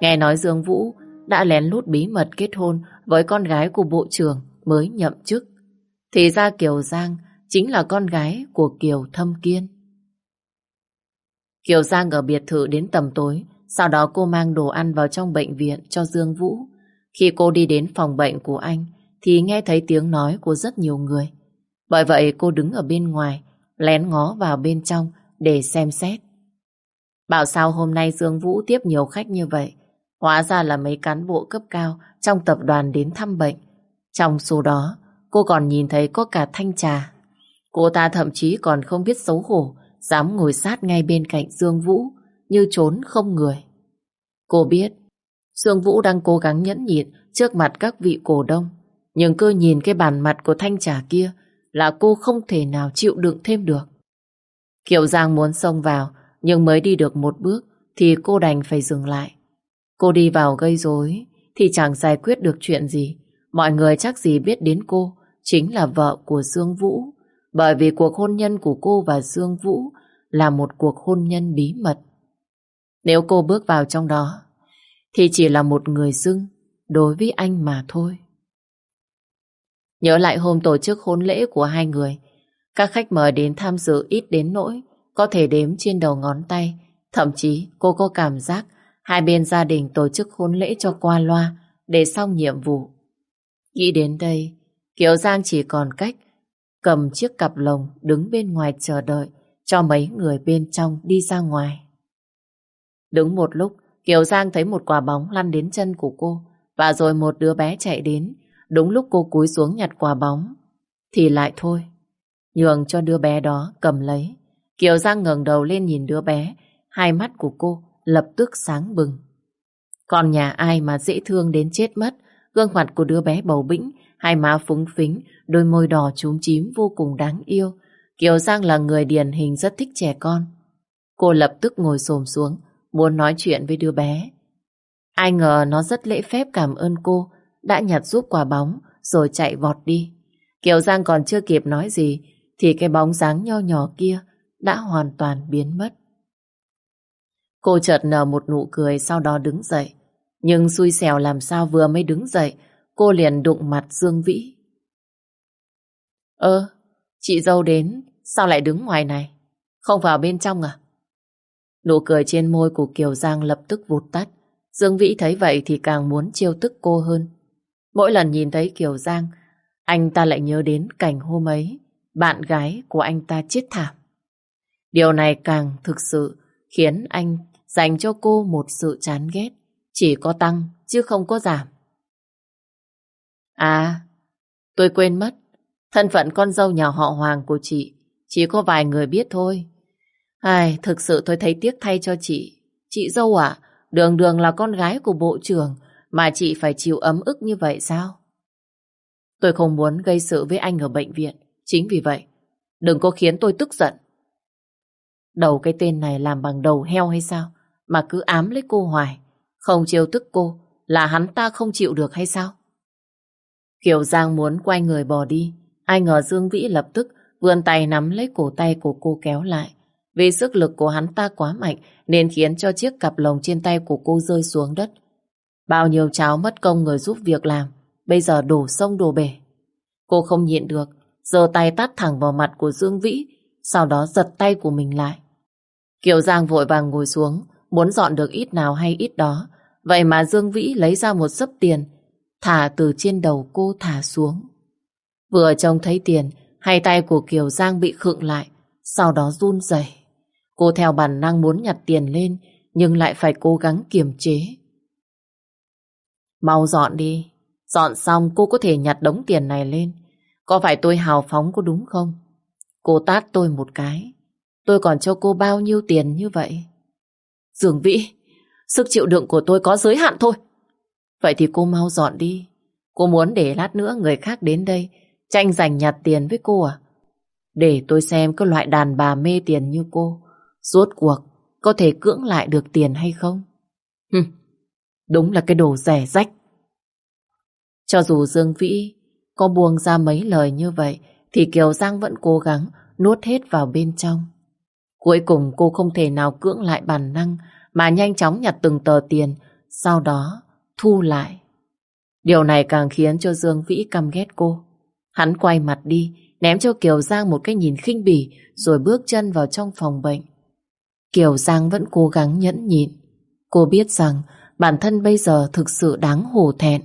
Nghe nói Dương Vũ đã lén lút bí mật kết hôn với con gái của bộ trưởng mới nhậm chức. Thì ra Kiều Giang chính là con gái của Kiều Thâm Kiên. Kiều Giang ở biệt thự đến tầm tối, sau đó cô mang đồ ăn vào trong bệnh viện cho Dương Vũ. Khi cô đi đến phòng bệnh của anh, thì nghe thấy tiếng nói của rất nhiều người. Bởi vậy cô đứng ở bên ngoài, lén ngó vào bên trong để xem xét. Bảo sao hôm nay Dương Vũ tiếp nhiều khách như vậy, hóa ra là mấy cán bộ cấp cao trong tập đoàn đến thăm bệnh. Trong số đó, cô còn nhìn thấy có cả thanh trà. Cô ta thậm chí còn không biết xấu hổ, dám ngồi sát ngay bên cạnh Dương Vũ, như trốn không người. Cô biết, Dương Vũ đang cố gắng nhẫn nhịn trước mặt các vị cổ đông, nhưng cơ nhìn cái bàn mặt của thanh trà kia là cô không thể nào chịu đựng thêm được. Kiều Giang muốn xông vào, nhưng mới đi được một bước thì cô đành phải dừng lại. Cô đi vào gây rối thì chẳng giải quyết được chuyện gì. Mọi người chắc gì biết đến cô chính là vợ của Dương Vũ. Bởi vì cuộc hôn nhân của cô và Dương Vũ là một cuộc hôn nhân bí mật. Nếu cô bước vào trong đó thì chỉ là một người dưng đối với anh mà thôi. Nhớ lại hôm tổ chức hôn lễ của hai người, các khách mời đến tham dự ít đến nỗi, có thể đếm trên đầu ngón tay. Thậm chí cô có cảm giác hai bên gia đình tổ chức hôn lễ cho qua loa để xong nhiệm vụ. Nghĩ đến đây, Kiều Giang chỉ còn cách cầm chiếc cặp lồng đứng bên ngoài chờ đợi cho mấy người bên trong đi ra ngoài. Đứng một lúc, Kiều Giang thấy một quả bóng lăn đến chân của cô, và rồi một đứa bé chạy đến. Đúng lúc cô cúi xuống nhặt quả bóng, Thì lại thôi. Nhường cho đứa bé đó cầm lấy. Kiều Giang ngẩng đầu lên nhìn đứa bé, Hai mắt của cô lập tức sáng bừng. Còn nhà ai mà dễ thương đến chết mất? Gương mặt của đứa bé bầu bĩnh, Hai má phúng phính, Đôi môi đỏ trúng chím vô cùng đáng yêu. Kiều Giang là người điển hình rất thích trẻ con. Cô lập tức ngồi xồm xuống Muốn nói chuyện với đứa bé Ai ngờ nó rất lễ phép cảm ơn cô đã nhặt giúp quả bóng rồi chạy vọt đi. Kiều Giang còn chưa kịp nói gì thì cái bóng dáng nho nhỏ kia đã hoàn toàn biến mất. Cô chợt nở một nụ cười sau đó đứng dậy. Nhưng xui xẻo làm sao vừa mới đứng dậy cô liền đụng mặt Dương Vĩ. Ơ, chị dâu đến sao lại đứng ngoài này? Không vào bên trong à? Nụ cười trên môi của Kiều Giang lập tức vụt tắt. Dương Vĩ thấy vậy thì càng muốn chiêu tức cô hơn. Mỗi lần nhìn thấy Kiều Giang, anh ta lại nhớ đến cảnh hôm ấy, bạn gái của anh ta chết thảm. Điều này càng thực sự khiến anh dành cho cô một sự chán ghét, chỉ có tăng chứ không có giảm. À, tôi quên mất, thân phận con dâu nhà họ Hoàng của chị chỉ có vài người biết thôi. Ai, thực sự tôi thấy tiếc thay cho chị. Chị dâu ạ, đường đường là con gái của bộ trưởng mà chị phải chịu ấm ức như vậy sao? Tôi không muốn gây sự với anh ở bệnh viện. Chính vì vậy, đừng có khiến tôi tức giận. Đầu cái tên này làm bằng đầu heo hay sao? Mà cứ ám lấy cô hoài. Không chiêu tức cô là hắn ta không chịu được hay sao? Kiều Giang muốn quay người bỏ đi. Ai ngờ Dương Vĩ lập tức vươn tay nắm lấy cổ tay của cô kéo lại. Vì sức lực của hắn ta quá mạnh nên khiến cho chiếc cặp lồng trên tay của cô rơi xuống đất. Bao nhiêu cháu mất công người giúp việc làm, bây giờ đổ sông đổ bể. Cô không nhịn được, giơ tay tát thẳng vào mặt của Dương Vĩ, sau đó giật tay của mình lại. Kiều Giang vội vàng ngồi xuống, muốn dọn được ít nào hay ít đó. Vậy mà Dương Vĩ lấy ra một sấp tiền, thả từ trên đầu cô thả xuống. Vừa trông thấy tiền, hai tay của Kiều Giang bị khựng lại, sau đó run rẩy. Cô theo bản năng muốn nhặt tiền lên, nhưng lại phải cố gắng kiềm chế. Mau dọn đi, dọn xong cô có thể nhặt đống tiền này lên. Có phải tôi hào phóng có đúng không? Cô tát tôi một cái, tôi còn cho cô bao nhiêu tiền như vậy? dường Vĩ, sức chịu đựng của tôi có giới hạn thôi. Vậy thì cô mau dọn đi. Cô muốn để lát nữa người khác đến đây tranh giành nhặt tiền với cô à? Để tôi xem cái loại đàn bà mê tiền như cô Rốt cuộc có thể cưỡng lại được tiền hay không? Hừ, đúng là cái đồ rẻ rách. Cho dù Dương Vĩ có buông ra mấy lời như vậy thì Kiều Giang vẫn cố gắng nuốt hết vào bên trong. Cuối cùng cô không thể nào cưỡng lại bản năng mà nhanh chóng nhặt từng tờ tiền sau đó thu lại. Điều này càng khiến cho Dương Vĩ căm ghét cô. Hắn quay mặt đi, ném cho Kiều Giang một cái nhìn khinh bỉ rồi bước chân vào trong phòng bệnh. Kiều Giang vẫn cố gắng nhẫn nhịn. Cô biết rằng bản thân bây giờ thực sự đáng hổ thẹn.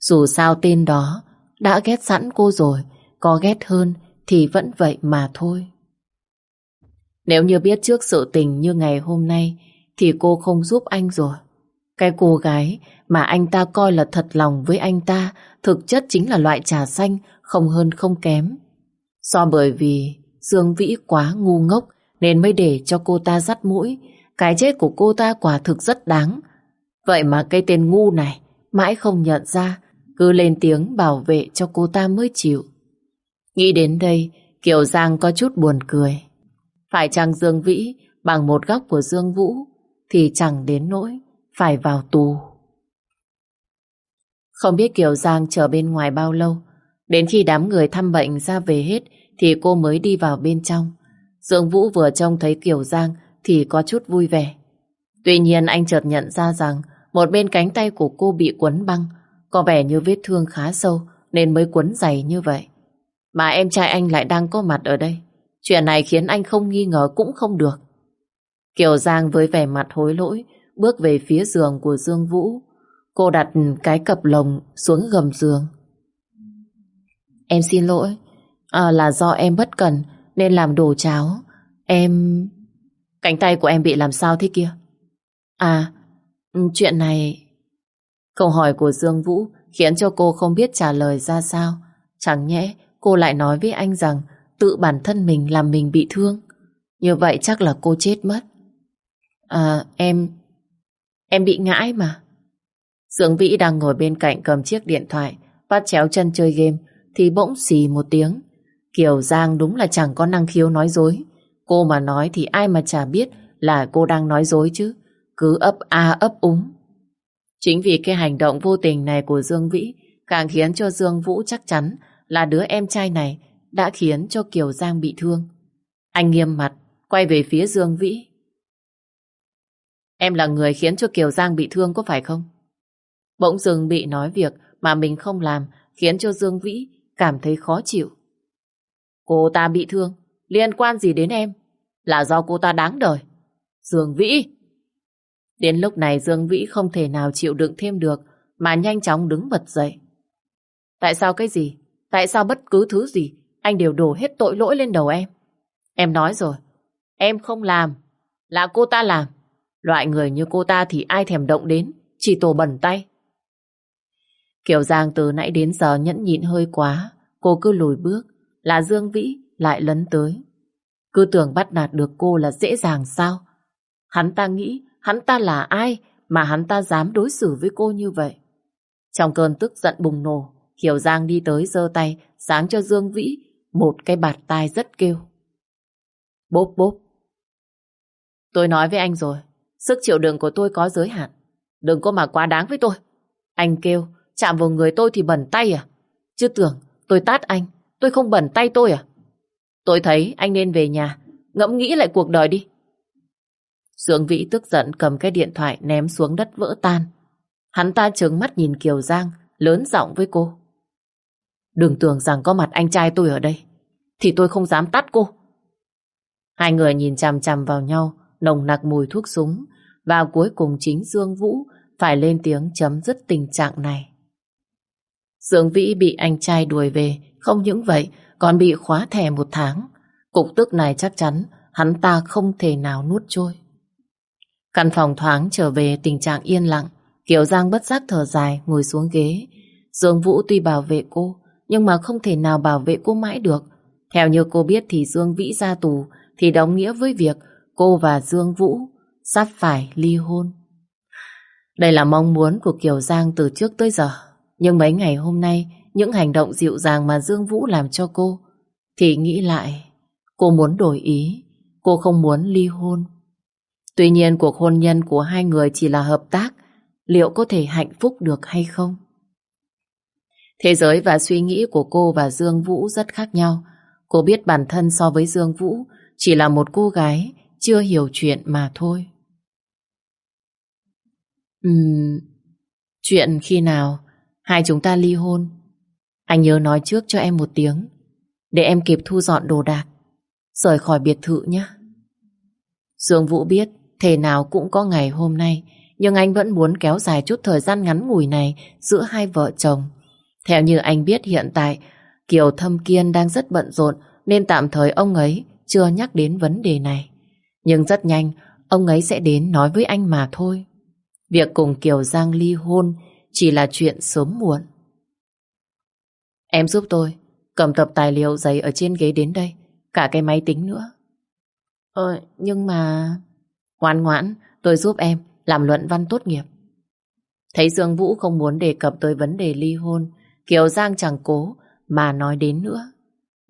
Dù sao tên đó đã ghét sẵn cô rồi, có ghét hơn thì vẫn vậy mà thôi. Nếu như biết trước sự tình như ngày hôm nay thì cô không giúp anh rồi. Cái cô gái mà anh ta coi là thật lòng với anh ta thực chất chính là loại trà xanh không hơn không kém. Do bởi vì Dương Vĩ quá ngu ngốc nên mới để cho cô ta dắt mũi. Cái chết của cô ta quả thực rất đáng. Vậy mà cái tên ngu này mãi không nhận ra, cứ lên tiếng bảo vệ cho cô ta mới chịu. Nghĩ đến đây, Kiều Giang có chút buồn cười. Phải chăng Dương Vĩ bằng một góc của Dương Vũ thì chẳng đến nỗi phải vào tù. Không biết Kiều Giang chờ bên ngoài bao lâu, đến khi đám người thăm bệnh ra về hết thì cô mới đi vào bên trong. Dương Vũ vừa trông thấy Kiều Giang thì có chút vui vẻ. Tuy nhiên anh chợt nhận ra rằng một bên cánh tay của cô bị quấn băng, có vẻ như vết thương khá sâu nên mới quấn dày như vậy. Mà em trai anh lại đang có mặt ở đây. Chuyện này khiến anh không nghi ngờ cũng không được. Kiều Giang với vẻ mặt hối lỗi bước về phía giường của Dương Vũ. Cô đặt cái cặp lồng xuống gầm giường. Em xin lỗi, à, là do em bất cẩn nên làm đồ cháo. Em... Cánh tay của em bị làm sao thế kia? À, ừ, chuyện này... Câu hỏi của Dương Vũ khiến cho cô không biết trả lời ra sao. Chẳng nhẽ cô lại nói với anh rằng tự bản thân mình làm mình bị thương. Như vậy chắc là cô chết mất. À, em... Em bị ngãi mà. Dương Vĩ đang ngồi bên cạnh cầm chiếc điện thoại, bắt chéo chân chơi game, thì bỗng xì một tiếng. Kiều Giang đúng là chẳng có năng khiếu nói dối. Cô mà nói thì ai mà chả biết là cô đang nói dối chứ. Cứ ấp a ấp úng. Chính vì cái hành động vô tình này của Dương Vĩ càng khiến cho Dương Vũ chắc chắn là đứa em trai này đã khiến cho Kiều Giang bị thương. Anh nghiêm mặt, quay về phía Dương Vĩ. Em là người khiến cho Kiều Giang bị thương có phải không? Bỗng dừng bị nói việc mà mình không làm khiến cho Dương Vĩ cảm thấy khó chịu. Cô ta bị thương, liên quan gì đến em? Là do cô ta đáng đời. Dương Vĩ! Đến lúc này Dương Vĩ không thể nào chịu đựng thêm được mà nhanh chóng đứng bật dậy. Tại sao cái gì? Tại sao bất cứ thứ gì anh đều đổ hết tội lỗi lên đầu em? Em nói rồi, em không làm, là cô ta làm. Loại người như cô ta thì ai thèm động đến, chỉ tổ bẩn tay. Kiều Giang từ nãy đến giờ nhẫn nhịn hơi quá, cô cứ lùi bước, là Dương Vĩ lại lấn tới. Cứ tưởng bắt nạt được cô là dễ dàng sao? Hắn ta nghĩ hắn ta là ai mà hắn ta dám đối xử với cô như vậy? Trong cơn tức giận bùng nổ, Kiều Giang đi tới giơ tay sáng cho Dương Vĩ một cái bạt tai rất kêu. Bốp bốp. Tôi nói với anh rồi, sức chịu đựng của tôi có giới hạn. Đừng có mà quá đáng với tôi. Anh kêu, chạm vào người tôi thì bẩn tay à? Chứ tưởng tôi tát anh, tôi không bẩn tay tôi à? Tôi thấy anh nên về nhà, ngẫm nghĩ lại cuộc đời đi. Dương Vĩ tức giận cầm cái điện thoại ném xuống đất vỡ tan. Hắn ta trừng mắt nhìn Kiều Giang, lớn giọng với cô. Đừng tưởng rằng có mặt anh trai tôi ở đây, thì tôi không dám tắt cô. Hai người nhìn chằm chằm vào nhau, nồng nặc mùi thuốc súng, và cuối cùng chính Dương Vũ phải lên tiếng chấm dứt tình trạng này. Dương Vĩ bị anh trai đuổi về, không những vậy, còn bị khóa thẻ một tháng. Cục tức này chắc chắn hắn ta không thể nào nuốt trôi. Căn phòng thoáng trở về tình trạng yên lặng, Kiều Giang bất giác thở dài ngồi xuống ghế. Dương Vũ tuy bảo vệ cô, nhưng mà không thể nào bảo vệ cô mãi được. Theo như cô biết thì Dương Vĩ ra tù thì đồng nghĩa với việc cô và Dương Vũ sắp phải ly hôn. Đây là mong muốn của Kiều Giang từ trước tới giờ. Nhưng mấy ngày hôm nay, những hành động dịu dàng mà Dương Vũ làm cho cô, thì nghĩ lại, cô muốn đổi ý, cô không muốn ly hôn. Tuy nhiên cuộc hôn nhân của hai người chỉ là hợp tác, liệu có thể hạnh phúc được hay không? Thế giới và suy nghĩ của cô và Dương Vũ rất khác nhau. Cô biết bản thân so với Dương Vũ chỉ là một cô gái chưa hiểu chuyện mà thôi. Ừm, chuyện khi nào hai chúng ta ly hôn? Anh nhớ nói trước cho em một tiếng, để em kịp thu dọn đồ đạc rời khỏi biệt thự nhé. Dương Vũ biết thế nào cũng có ngày hôm nay, nhưng anh vẫn muốn kéo dài chút thời gian ngắn ngủi này giữa hai vợ chồng. Theo như anh biết hiện tại, Kiều Thâm Kiên đang rất bận rộn nên tạm thời ông ấy chưa nhắc đến vấn đề này. Nhưng rất nhanh, ông ấy sẽ đến nói với anh mà thôi. Việc cùng Kiều Giang ly hôn chỉ là chuyện sớm muộn. Em giúp tôi cầm tập tài liệu giấy ở trên ghế đến đây, cả cái máy tính nữa. Ờ, nhưng mà... Ngoan ngoãn, tôi giúp em làm luận văn tốt nghiệp. Thấy Dương Vũ không muốn đề cập tới vấn đề ly hôn, Kiều Giang chẳng cố mà nói đến nữa.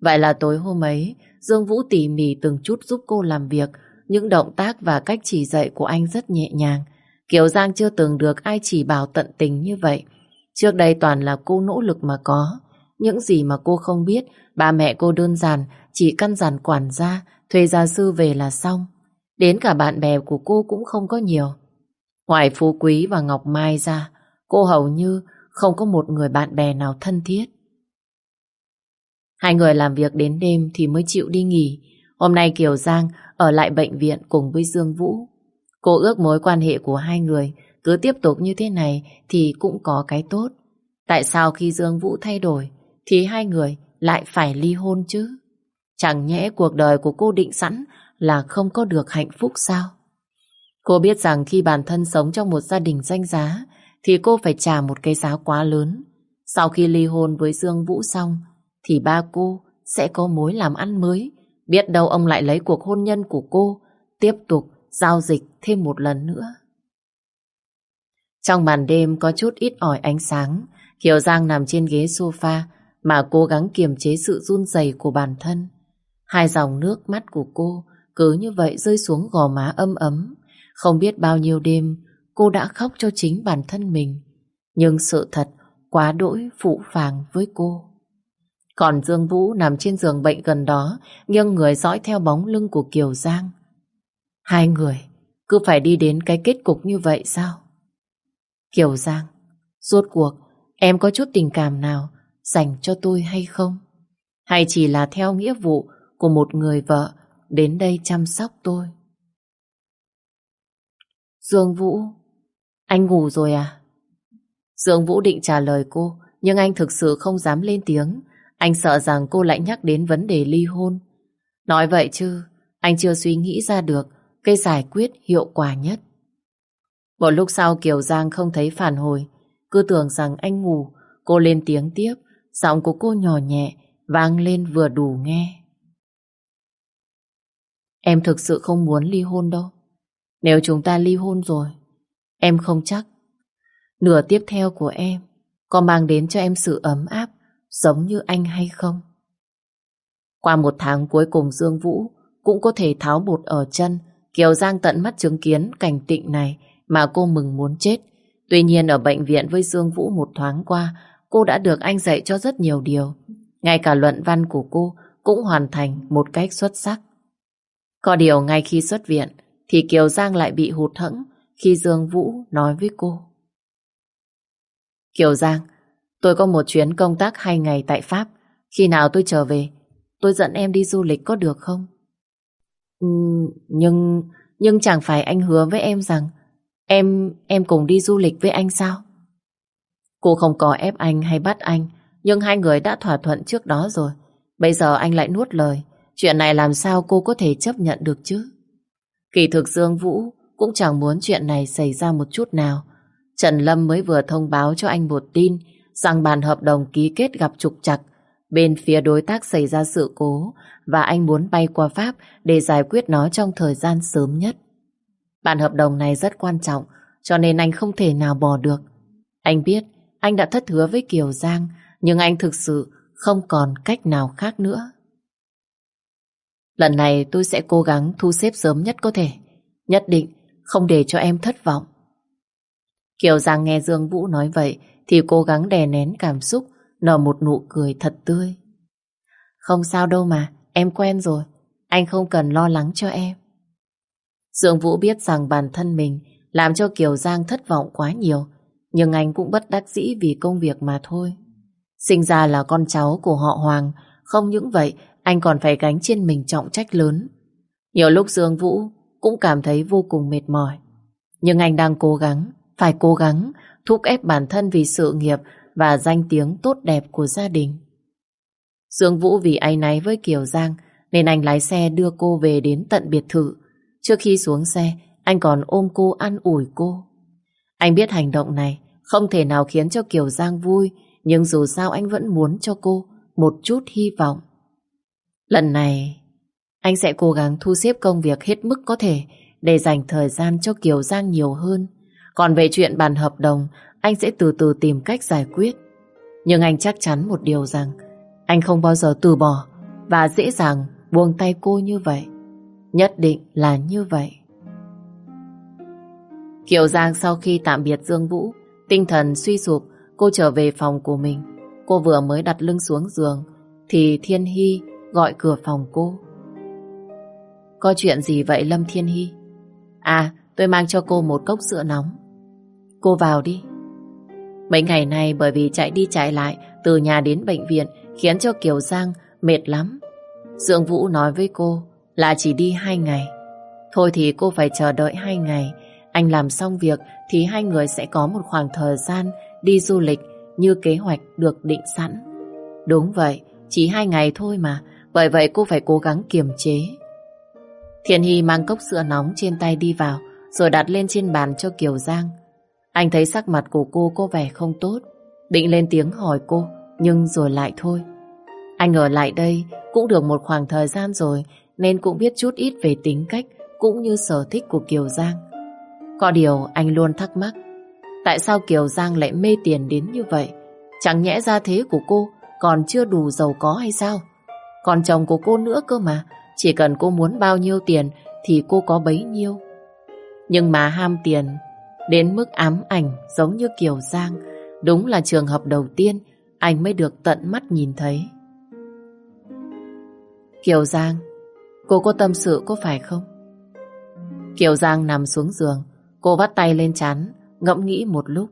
Vậy là tối hôm ấy, Dương Vũ tỉ mỉ từng chút giúp cô làm việc, những động tác và cách chỉ dạy của anh rất nhẹ nhàng. Kiều Giang chưa từng được ai chỉ bảo tận tình như vậy. Trước đây toàn là cô nỗ lực mà có. Những gì mà cô không biết, ba mẹ cô đơn giản, chỉ căn dặn quản gia, thuê gia sư về là xong. Đến cả bạn bè của cô cũng không có nhiều. Ngoài Phú Quý và Ngọc Mai ra, cô hầu như không có một người bạn bè nào thân thiết. Hai người làm việc đến đêm thì mới chịu đi nghỉ. Hôm nay Kiều Giang ở lại bệnh viện cùng với Dương Vũ. Cô ước mối quan hệ của hai người cứ tiếp tục như thế này thì cũng có cái tốt. Tại sao khi Dương Vũ thay đổi thì hai người lại phải ly hôn chứ? Chẳng nhẽ cuộc đời của cô định sẵn là không có được hạnh phúc sao? Cô biết rằng khi bản thân sống trong một gia đình danh giá thì cô phải trả một cái giá quá lớn. Sau khi ly hôn với Dương Vũ xong thì ba cô sẽ có mối làm ăn mới. Biết đâu ông lại lấy cuộc hôn nhân của cô tiếp tục giao dịch thêm một lần nữa. Trong màn đêm có chút ít ỏi ánh sáng, Kiều Giang nằm trên ghế sofa mà cố gắng kiềm chế sự run rẩy của bản thân. Hai dòng nước mắt của cô cứ như vậy rơi xuống gò má âm ấm. Không biết bao nhiêu đêm cô đã khóc cho chính bản thân mình. Nhưng sự thật quá đỗi phụ phàng với cô. Còn Dương Vũ nằm trên giường bệnh gần đó, nghiêng người dõi theo bóng lưng của Kiều Giang. Hai người cứ phải đi đến cái kết cục như vậy sao? Kiều Giang, rốt cuộc em có chút tình cảm nào dành cho tôi hay không? Hay chỉ là theo nghĩa vụ của một người vợ đến đây chăm sóc tôi? Dương Vũ, anh ngủ rồi à? Dương Vũ định trả lời cô, nhưng anh thực sự không dám lên tiếng. Anh sợ rằng cô lại nhắc đến vấn đề ly hôn. Nói vậy chứ, anh chưa suy nghĩ ra được cái giải quyết hiệu quả nhất. Một lúc sau Kiều Giang không thấy phản hồi, cứ tưởng rằng anh ngủ, cô lên tiếng tiếp, giọng của cô nhỏ nhẹ, vang lên vừa đủ nghe. Em thực sự không muốn ly hôn đâu. Nếu chúng ta ly hôn rồi, em không chắc. Nửa tiếp theo của em có mang đến cho em sự ấm áp giống như anh hay không? Qua một tháng cuối cùng Dương Vũ cũng có thể tháo bột ở chân. Kiều Giang tận mắt chứng kiến cảnh tịnh này mà cô mừng muốn chết. Tuy nhiên ở bệnh viện với Dương Vũ một thoáng qua, cô đã được anh dạy cho rất nhiều điều. Ngay cả luận văn của cô cũng hoàn thành một cách xuất sắc. Có điều ngay khi xuất viện thì Kiều Giang lại bị hụt hẫng khi Dương Vũ nói với cô. Kiều Giang, tôi có một chuyến công tác hai ngày tại Pháp. Khi nào tôi trở về, tôi dẫn em đi du lịch có được không? Ừ, nhưng, nhưng chẳng phải anh hứa với em rằng em, em cùng đi du lịch với anh sao? Cô không có ép anh hay bắt anh, nhưng hai người đã thỏa thuận trước đó rồi. Bây giờ anh lại nuốt lời. Chuyện này làm sao cô có thể chấp nhận được chứ? Kỳ thực Dương Vũ cũng chẳng muốn chuyện này xảy ra một chút nào. Trần Lâm mới vừa thông báo cho anh một tin rằng bàn hợp đồng ký kết gặp trục trặc. Bên phía đối tác xảy ra sự cố và anh muốn bay qua Pháp để giải quyết nó trong thời gian sớm nhất. Bản hợp đồng này rất quan trọng cho nên anh không thể nào bỏ được. Anh biết anh đã thất hứa với Kiều Giang nhưng anh thực sự không còn cách nào khác nữa. Lần này tôi sẽ cố gắng thu xếp sớm nhất có thể. Nhất định không để cho em thất vọng. Kiều Giang nghe Dương Vũ nói vậy thì cố gắng đè nén cảm xúc, nở một nụ cười thật tươi. Không sao đâu mà, em quen rồi. Anh không cần lo lắng cho em. Dương Vũ biết rằng bản thân mình làm cho Kiều Giang thất vọng quá nhiều, nhưng anh cũng bất đắc dĩ vì công việc mà thôi. Sinh ra là con cháu của họ Hoàng, không những vậy anh còn phải gánh trên mình trọng trách lớn. Nhiều lúc Dương Vũ cũng cảm thấy vô cùng mệt mỏi. Nhưng anh đang cố gắng, phải cố gắng thúc ép bản thân vì sự nghiệp và danh tiếng tốt đẹp của gia đình. Dương Vũ vì ai náy với Kiều Giang nên anh lái xe đưa cô về đến tận biệt thự. Trước khi xuống xe, anh còn ôm cô ăn ủi cô. Anh biết hành động này không thể nào khiến cho Kiều Giang vui nhưng dù sao anh vẫn muốn cho cô một chút hy vọng. Lần này, anh sẽ cố gắng thu xếp công việc hết mức có thể để dành thời gian cho Kiều Giang nhiều hơn. Còn về chuyện bàn hợp đồng, anh sẽ từ từ tìm cách giải quyết. Nhưng anh chắc chắn một điều rằng anh không bao giờ từ bỏ và dễ dàng buông tay cô như vậy. Nhất định là như vậy. Kiều Giang sau khi tạm biệt Dương Vũ, tinh thần suy sụp, cô trở về phòng của mình. Cô vừa mới đặt lưng xuống giường, thì Thiên Hy gọi cửa phòng cô. Có chuyện gì vậy Lâm Thiên Hy? À, tôi mang cho cô một cốc sữa nóng. Cô vào đi. Mấy ngày nay bởi vì chạy đi chạy lại từ nhà đến bệnh viện khiến cho Kiều Giang mệt lắm. Dương Vũ nói với cô là chỉ đi hai ngày. Thôi thì cô phải chờ đợi hai ngày. Anh làm xong việc thì hai người sẽ có một khoảng thời gian đi du lịch như kế hoạch được định sẵn. Đúng vậy, chỉ hai ngày thôi mà, bởi vậy cô phải cố gắng kiềm chế. Thiện Hy mang cốc sữa nóng trên tay đi vào, rồi đặt lên trên bàn cho Kiều Giang. Anh thấy sắc mặt của cô có vẻ không tốt, định lên tiếng hỏi cô, nhưng rồi lại thôi. Anh ở lại đây cũng được một khoảng thời gian rồi, nên cũng biết chút ít về tính cách cũng như sở thích của Kiều Giang. Có điều anh luôn thắc mắc, tại sao Kiều Giang lại mê tiền đến như vậy? Chẳng nhẽ ra thế của cô còn chưa đủ giàu có hay sao? Còn chồng của cô nữa cơ mà, chỉ cần cô muốn bao nhiêu tiền thì cô có bấy nhiêu. Nhưng mà ham tiền đến mức ám ảnh giống như Kiều Giang, đúng là trường hợp đầu tiên anh mới được tận mắt nhìn thấy. Kiều Giang, cô có tâm sự có phải không? Kiều Giang nằm xuống giường, cô bắt tay lên chán, ngẫm nghĩ một lúc.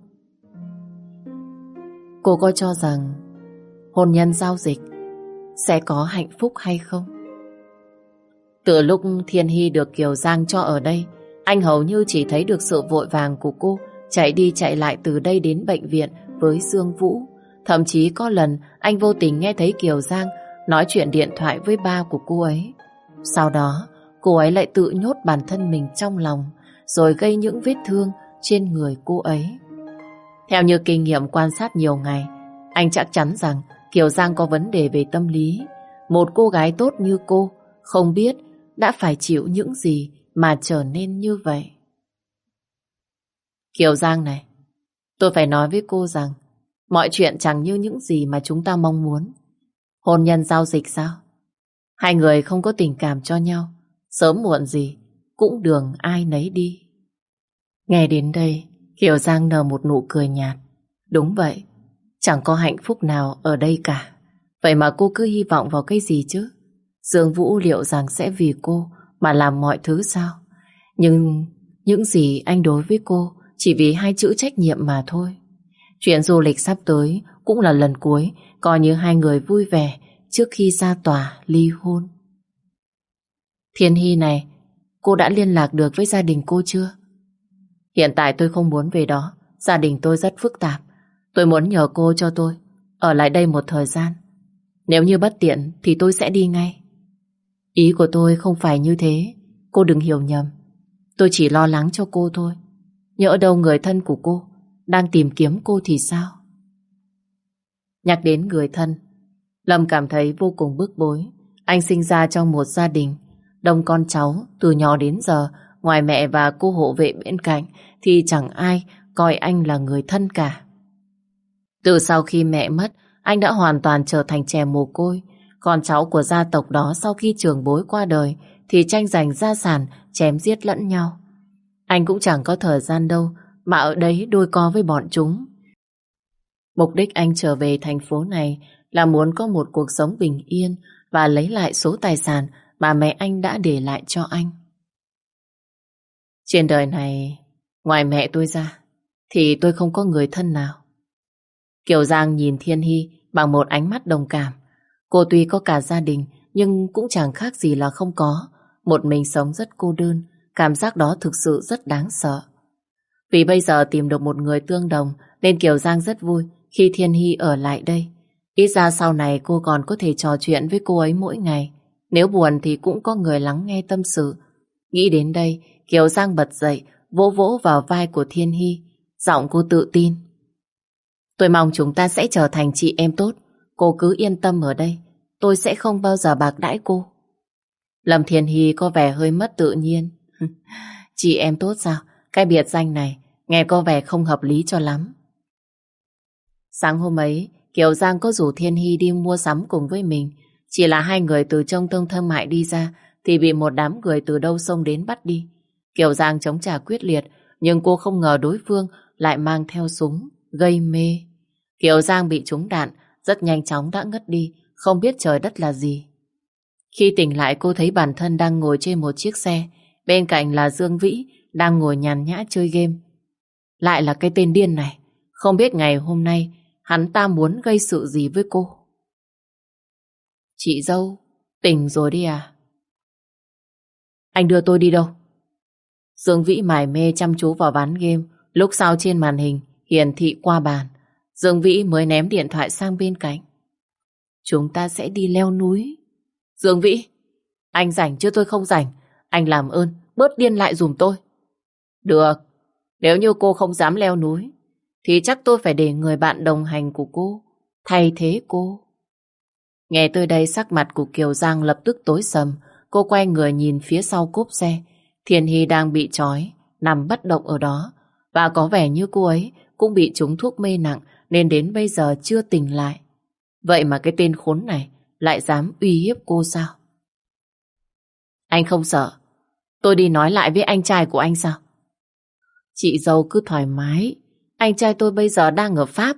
Cô có cho rằng hôn nhân giao dịch sẽ có hạnh phúc hay không? Từ lúc Thiên Hy được Kiều Giang cho ở đây, anh hầu như chỉ thấy được sự vội vàng của cô chạy đi chạy lại từ đây đến bệnh viện với Dương Vũ. Thậm chí có lần anh vô tình nghe thấy Kiều Giang nói chuyện điện thoại với ba của cô ấy. Sau đó, cô ấy lại tự nhốt bản thân mình trong lòng rồi gây những vết thương trên người cô ấy. Theo như kinh nghiệm quan sát nhiều ngày, anh chắc chắn rằng Kiều Giang có vấn đề về tâm lý. Một cô gái tốt như cô, không biết đã phải chịu những gì mà trở nên như vậy. Kiều Giang này, tôi phải nói với cô rằng mọi chuyện chẳng như những gì mà chúng ta mong muốn. Hôn nhân giao dịch sao? Hai người không có tình cảm cho nhau, sớm muộn gì cũng đường ai nấy đi. Nghe đến đây, Kiều Giang nở một nụ cười nhạt. Đúng vậy, chẳng có hạnh phúc nào ở đây cả. Vậy mà cô cứ hy vọng vào cái gì chứ? Dương Vũ liệu rằng sẽ vì cô mà làm mọi thứ sao? Nhưng những gì anh đối với cô chỉ vì hai chữ trách nhiệm mà thôi. Chuyện du lịch sắp tới cũng là lần cuối coi như hai người vui vẻ trước khi ra tòa ly hôn. Thiên Hy này, cô đã liên lạc được với gia đình cô chưa? Hiện tại tôi không muốn về đó, gia đình tôi rất phức tạp. Tôi muốn nhờ cô cho tôi ở lại đây một thời gian. Nếu như bất tiện thì tôi sẽ đi ngay. Ý của tôi không phải như thế, cô đừng hiểu nhầm. Tôi chỉ lo lắng cho cô thôi. Nhỡ đâu người thân của cô đang tìm kiếm cô thì sao? Nhắc đến người thân, Lâm cảm thấy vô cùng bức bối. Anh sinh ra trong một gia đình, đông con cháu, từ nhỏ đến giờ, ngoài mẹ và cô hộ vệ bên cạnh, thì chẳng ai coi anh là người thân cả. Từ sau khi mẹ mất, anh đã hoàn toàn trở thành trẻ mồ côi. Con cháu của gia tộc đó sau khi trường bối qua đời thì tranh giành gia sản, chém giết lẫn nhau. Anh cũng chẳng có thời gian đâu mà ở đấy đôi co với bọn chúng. Mục đích anh trở về thành phố này là muốn có một cuộc sống bình yên và lấy lại số tài sản mà mẹ anh đã để lại cho anh. Trên đời này, ngoài mẹ tôi ra, thì tôi không có người thân nào. Kiều Giang nhìn Thiên Hy bằng một ánh mắt đồng cảm. Cô tuy có cả gia đình, nhưng cũng chẳng khác gì là không có. Một mình sống rất cô đơn, cảm giác đó thực sự rất đáng sợ. Vì bây giờ tìm được một người tương đồng, nên Kiều Giang rất vui khi Thiên Hy ở lại đây. Ít ra sau này cô còn có thể trò chuyện với cô ấy mỗi ngày. Nếu buồn thì cũng có người lắng nghe tâm sự. Nghĩ đến đây, Kiều Giang bật dậy, vỗ vỗ vào vai của Thiên Hy. Giọng cô tự tin. Tôi mong chúng ta sẽ trở thành chị em tốt. Cô cứ yên tâm ở đây. Tôi sẽ không bao giờ bạc đãi cô. Lâm Thiên Hy có vẻ hơi mất tự nhiên. chị em tốt sao? Cái biệt danh này nghe có vẻ không hợp lý cho lắm. Sáng hôm ấy, Kiều Giang có rủ Thiên Hy đi mua sắm cùng với mình. Chỉ là hai người từ trong tông thương mại đi ra thì bị một đám người từ đâu xông đến bắt đi. Kiều Giang chống trả quyết liệt nhưng cô không ngờ đối phương lại mang theo súng, gây mê. Kiều Giang bị trúng đạn, rất nhanh chóng đã ngất đi, không biết trời đất là gì. Khi tỉnh lại cô thấy bản thân đang ngồi trên một chiếc xe, bên cạnh là Dương Vĩ, đang ngồi nhàn nhã chơi game. Lại là cái tên điên này, không biết ngày hôm nay hắn ta muốn gây sự gì với cô. Chị dâu, tỉnh rồi đi à? Anh đưa tôi đi đâu? Dương Vĩ mải mê chăm chú vào ván game, lúc sau trên màn hình hiển thị qua bàn. Dương Vĩ mới ném điện thoại sang bên cạnh. Chúng ta sẽ đi leo núi. Dương Vĩ, anh rảnh chứ tôi không rảnh. Anh làm ơn, bớt điên lại dùm tôi. Được, nếu như cô không dám leo núi, thì chắc tôi phải để người bạn đồng hành của cô thay thế cô. Nghe tới đây sắc mặt của Kiều Giang lập tức tối sầm. Cô quay người nhìn phía sau cốp xe. Thiên Hy đang bị trói, nằm bất động ở đó. Và có vẻ như cô ấy cũng bị trúng thuốc mê nặng nên đến bây giờ chưa tỉnh lại. Vậy mà cái tên khốn này lại dám uy hiếp cô sao? Anh không sợ. Tôi đi nói lại với anh trai của anh sao? Chị dâu cứ thoải mái. Anh trai tôi bây giờ đang ở Pháp.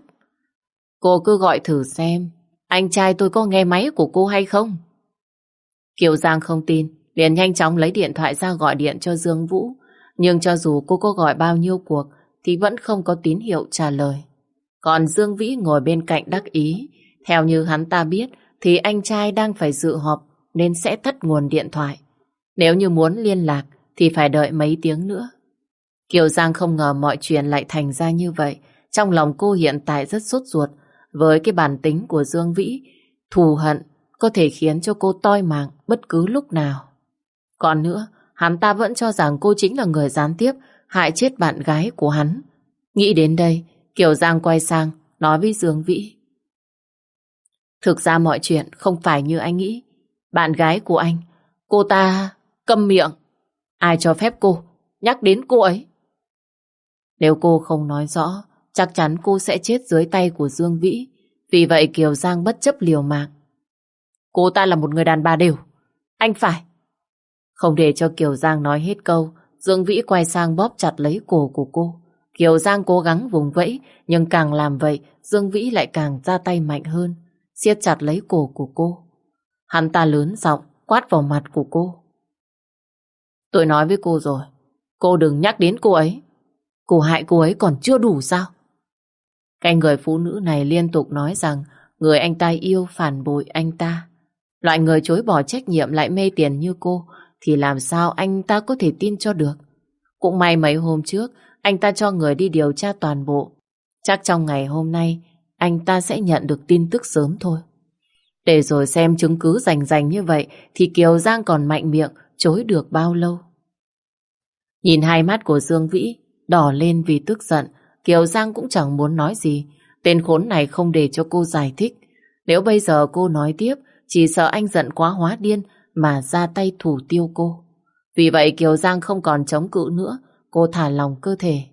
Cô cứ gọi thử xem anh trai tôi có nghe máy của cô hay không? Kiều Giang không tin, liền nhanh chóng lấy điện thoại ra gọi điện cho Dương Vũ. Nhưng cho dù cô có gọi bao nhiêu cuộc thì vẫn không có tín hiệu trả lời. Còn Dương Vĩ ngồi bên cạnh đắc ý. Theo như hắn ta biết thì anh trai đang phải dự họp nên sẽ tắt nguồn điện thoại. Nếu như muốn liên lạc thì phải đợi mấy tiếng nữa. Kiều Giang không ngờ mọi chuyện lại thành ra như vậy. Trong lòng cô hiện tại rất sốt ruột với cái bản tính của Dương Vĩ. Thù hận có thể khiến cho cô toi mạng bất cứ lúc nào. Còn nữa, hắn ta vẫn cho rằng cô chính là người gián tiếp hại chết bạn gái của hắn. Nghĩ đến đây, Kiều Giang quay sang, nói với Dương Vĩ. Thực ra mọi chuyện không phải như anh nghĩ. Bạn gái của anh, cô ta câm miệng. Ai cho phép cô nhắc đến cô ấy? Nếu cô không nói rõ, chắc chắn cô sẽ chết dưới tay của Dương Vĩ. Vì vậy Kiều Giang bất chấp liều mạng. Cô ta là một người đàn bà đều. Anh phải. Không để cho Kiều Giang nói hết câu, Dương Vĩ quay sang bóp chặt lấy cổ của cô. Kiều Giang cố gắng vùng vẫy, nhưng càng làm vậy, Dương Vĩ lại càng ra tay mạnh hơn, siết chặt lấy cổ của cô. Hắn ta lớn giọng, quát vào mặt của cô. Tôi nói với cô rồi, cô đừng nhắc đến cô ấy. Cô hại cô ấy còn chưa đủ sao? Cái người phụ nữ này liên tục nói rằng người anh ta yêu phản bội anh ta. Loại người chối bỏ trách nhiệm lại mê tiền như cô thì làm sao anh ta có thể tin cho được. Cũng may mấy hôm trước anh ta cho người đi điều tra toàn bộ. Chắc trong ngày hôm nay anh ta sẽ nhận được tin tức sớm thôi. Để rồi xem chứng cứ rành rành như vậy thì Kiều Giang còn mạnh miệng chối được bao lâu. Nhìn hai mắt của Dương Vĩ đỏ lên vì tức giận, Kiều Giang cũng chẳng muốn nói gì. Tên khốn này không để cho cô giải thích. Nếu bây giờ cô nói tiếp, chỉ sợ anh giận quá hóa điên mà ra tay thủ tiêu cô. Vì vậy Kiều Giang không còn chống cự nữa, cô thả lòng cơ thể.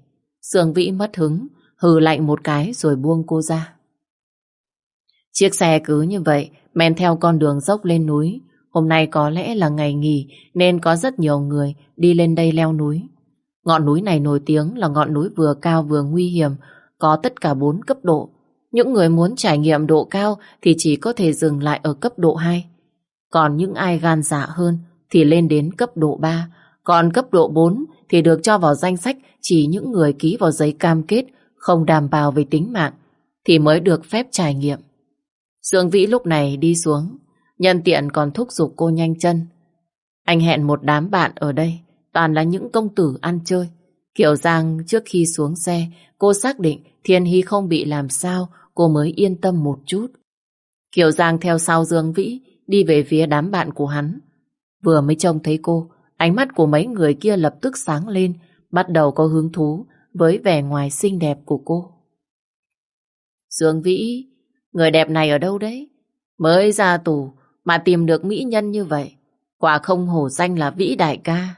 Sương Vĩ mất hứng, hừ lạnh một cái rồi buông cô ra. Chiếc xe cứ như vậy, men theo con đường dốc lên núi. Hôm nay có lẽ là ngày nghỉ nên có rất nhiều người đi lên đây leo núi. Ngọn núi này nổi tiếng là ngọn núi vừa cao vừa nguy hiểm, có tất cả bốn cấp độ. Những người muốn trải nghiệm độ cao thì chỉ có thể dừng lại ở cấp độ 2. Còn những ai gan dạ hơn thì lên đến cấp độ 3. Còn cấp độ 4 thì được cho vào danh sách chỉ những người ký vào giấy cam kết không đảm bảo về tính mạng thì mới được phép trải nghiệm. Dương Vĩ lúc này đi xuống, nhân tiện còn thúc giục cô nhanh chân. Anh hẹn một đám bạn ở đây, toàn là những công tử ăn chơi. Kiều Giang trước khi xuống xe, cô xác định Thiên Hy không bị làm sao, cô mới yên tâm một chút. Kiều Giang theo sau Dương Vĩ, đi về phía đám bạn của hắn. Vừa mới trông thấy cô, ánh mắt của mấy người kia lập tức sáng lên, bắt đầu có hứng thú với vẻ ngoài xinh đẹp của cô. Dương Vĩ, người đẹp này ở đâu đấy? Mới ra tù mà tìm được mỹ nhân như vậy, quả không hổ danh là Vĩ đại ca.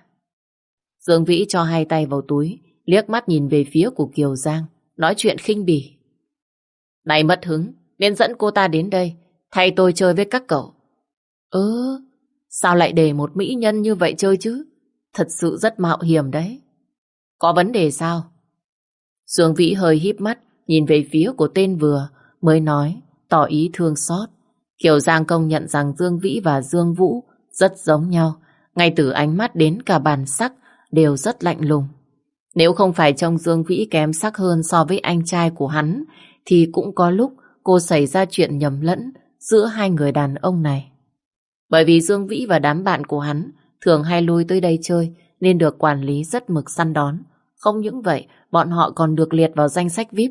Dương Vĩ cho hai tay vào túi, liếc mắt nhìn về phía của Kiều Giang, nói chuyện khinh bỉ. Này mất hứng, nên dẫn cô ta đến đây, thay tôi chơi với các cậu. Ơ, sao lại để một mỹ nhân như vậy chơi chứ? Thật sự rất mạo hiểm đấy. Có vấn đề sao? Dương Vĩ hơi híp mắt, nhìn về phía của tên vừa, mới nói, tỏ ý thương xót. Kiều Giang công nhận rằng Dương Vĩ và Dương Vũ rất giống nhau, ngay từ ánh mắt đến cả bản sắc đều rất lạnh lùng. Nếu không phải trông Dương Vĩ kém sắc hơn so với anh trai của hắn, thì cũng có lúc cô xảy ra chuyện nhầm lẫn giữa hai người đàn ông này. Bởi vì Dương Vĩ và đám bạn của hắn thường hay lui tới đây chơi nên được quản lý rất mực săn đón. Không những vậy, bọn họ còn được liệt vào danh sách VIP.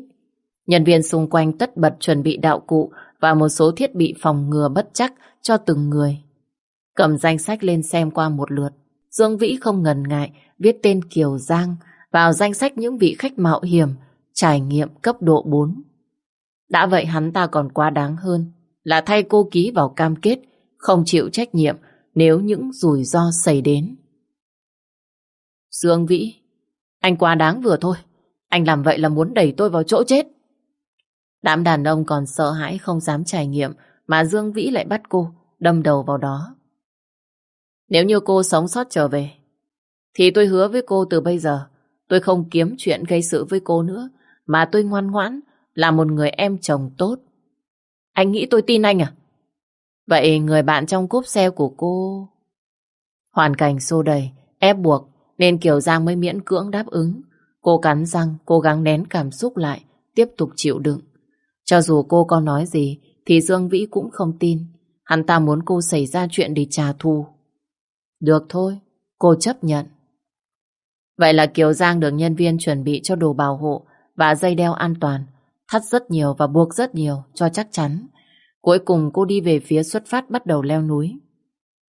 Nhân viên xung quanh tất bật chuẩn bị đạo cụ và một số thiết bị phòng ngừa bất chắc cho từng người. Cầm danh sách lên xem qua một lượt. Dương Vĩ không ngần ngại viết tên Kiều Giang vào danh sách những vị khách mạo hiểm trải nghiệm cấp độ 4. Đã vậy hắn ta còn quá đáng hơn là thay cô ký vào cam kết không chịu trách nhiệm nếu những rủi ro xảy đến. Dương Vĩ, anh quá đáng vừa thôi. Anh làm vậy là muốn đẩy tôi vào chỗ chết. Đám đàn ông còn sợ hãi không dám trải nghiệm mà Dương Vĩ lại bắt cô đâm đầu vào đó. Nếu như cô sống sót trở về thì tôi hứa với cô từ bây giờ tôi không kiếm chuyện gây sự với cô nữa mà tôi ngoan ngoãn là một người em chồng tốt. Anh nghĩ tôi tin anh à? Vậy người bạn trong cốp xe của cô... Hoàn cảnh xô đầy, ép buộc nên Kiều Giang mới miễn cưỡng đáp ứng. Cô cắn răng, cố gắng nén cảm xúc lại, tiếp tục chịu đựng. Cho dù cô có nói gì thì Dương Vĩ cũng không tin. Hắn ta muốn cô xảy ra chuyện để trả thù. Được thôi, cô chấp nhận. Vậy là Kiều Giang được nhân viên chuẩn bị cho đồ bảo hộ và dây đeo an toàn, thắt rất nhiều và buộc rất nhiều cho chắc chắn. Cuối cùng cô đi về phía xuất phát bắt đầu leo núi.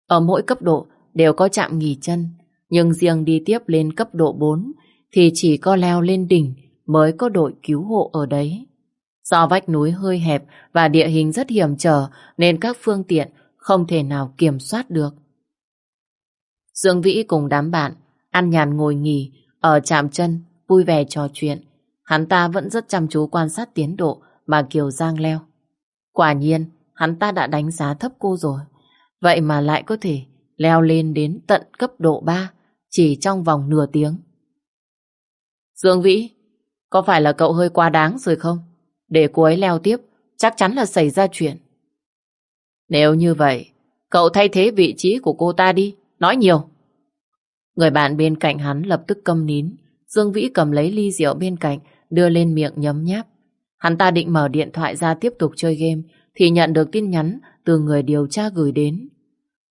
Ở mỗi cấp độ đều có chạm nghỉ chân, nhưng riêng đi tiếp lên cấp độ 4 thì chỉ có leo lên đỉnh mới có đội cứu hộ ở đấy. Do vách núi hơi hẹp và địa hình rất hiểm trở nên các phương tiện không thể nào kiểm soát được. Dương Vĩ cùng đám bạn ăn nhàn ngồi nghỉ ở trạm chân vui vẻ trò chuyện. Hắn ta vẫn rất chăm chú quan sát tiến độ mà Kiều Giang leo. Quả nhiên, hắn ta đã đánh giá thấp cô rồi. Vậy mà lại có thể leo lên đến tận cấp độ 3 chỉ trong vòng nửa tiếng. Dương Vĩ, có phải là cậu hơi quá đáng rồi không? Để cô ấy leo tiếp, chắc chắn là xảy ra chuyện. Nếu như vậy, cậu thay thế vị trí của cô ta đi, nói nhiều. Người bạn bên cạnh hắn lập tức câm nín. Dương Vĩ cầm lấy ly rượu bên cạnh, đưa lên miệng nhấm nháp. Hắn ta định mở điện thoại ra tiếp tục chơi game, thì nhận được tin nhắn từ người điều tra gửi đến.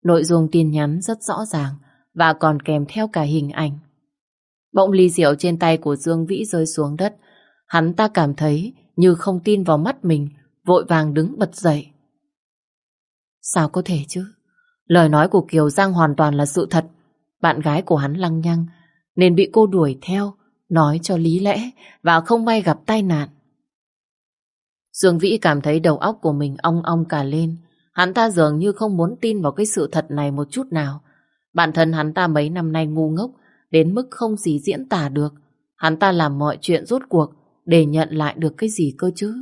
Nội dung tin nhắn rất rõ ràng và còn kèm theo cả hình ảnh. Bỗng ly rượu trên tay của Dương Vĩ rơi xuống đất. Hắn ta cảm thấy như không tin vào mắt mình, vội vàng đứng bật dậy. Sao có thể chứ? Lời nói của Kiều Giang hoàn toàn là sự thật. Bạn gái của hắn lăng nhăng, nên bị cô đuổi theo, nói cho lý lẽ và không may gặp tai nạn. Dương Vĩ cảm thấy đầu óc của mình ong ong cả lên. Hắn ta dường như không muốn tin vào cái sự thật này một chút nào. Bản thân hắn ta mấy năm nay ngu ngốc, đến mức không gì diễn tả được. Hắn ta làm mọi chuyện rốt cuộc để nhận lại được cái gì cơ chứ.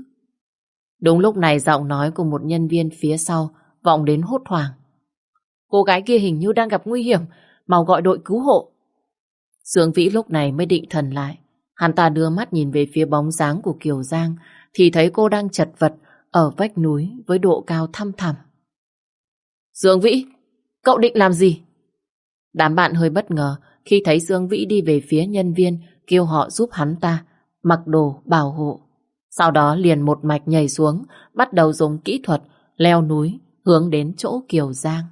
Đúng lúc này giọng nói của một nhân viên phía sau vọng đến hốt hoảng. Cô gái kia hình như đang gặp nguy hiểm, mau gọi đội cứu hộ. Dương Vĩ lúc này mới định thần lại. Hắn ta đưa mắt nhìn về phía bóng dáng của Kiều Giang, thì thấy cô đang chật vật ở vách núi với độ cao thăm thẳm. Dương Vĩ, cậu định làm gì? Đám bạn hơi bất ngờ khi thấy Dương Vĩ đi về phía nhân viên kêu họ giúp hắn ta mặc đồ bảo hộ. Sau đó liền một mạch nhảy xuống, bắt đầu dùng kỹ thuật leo núi hướng đến chỗ Kiều Giang.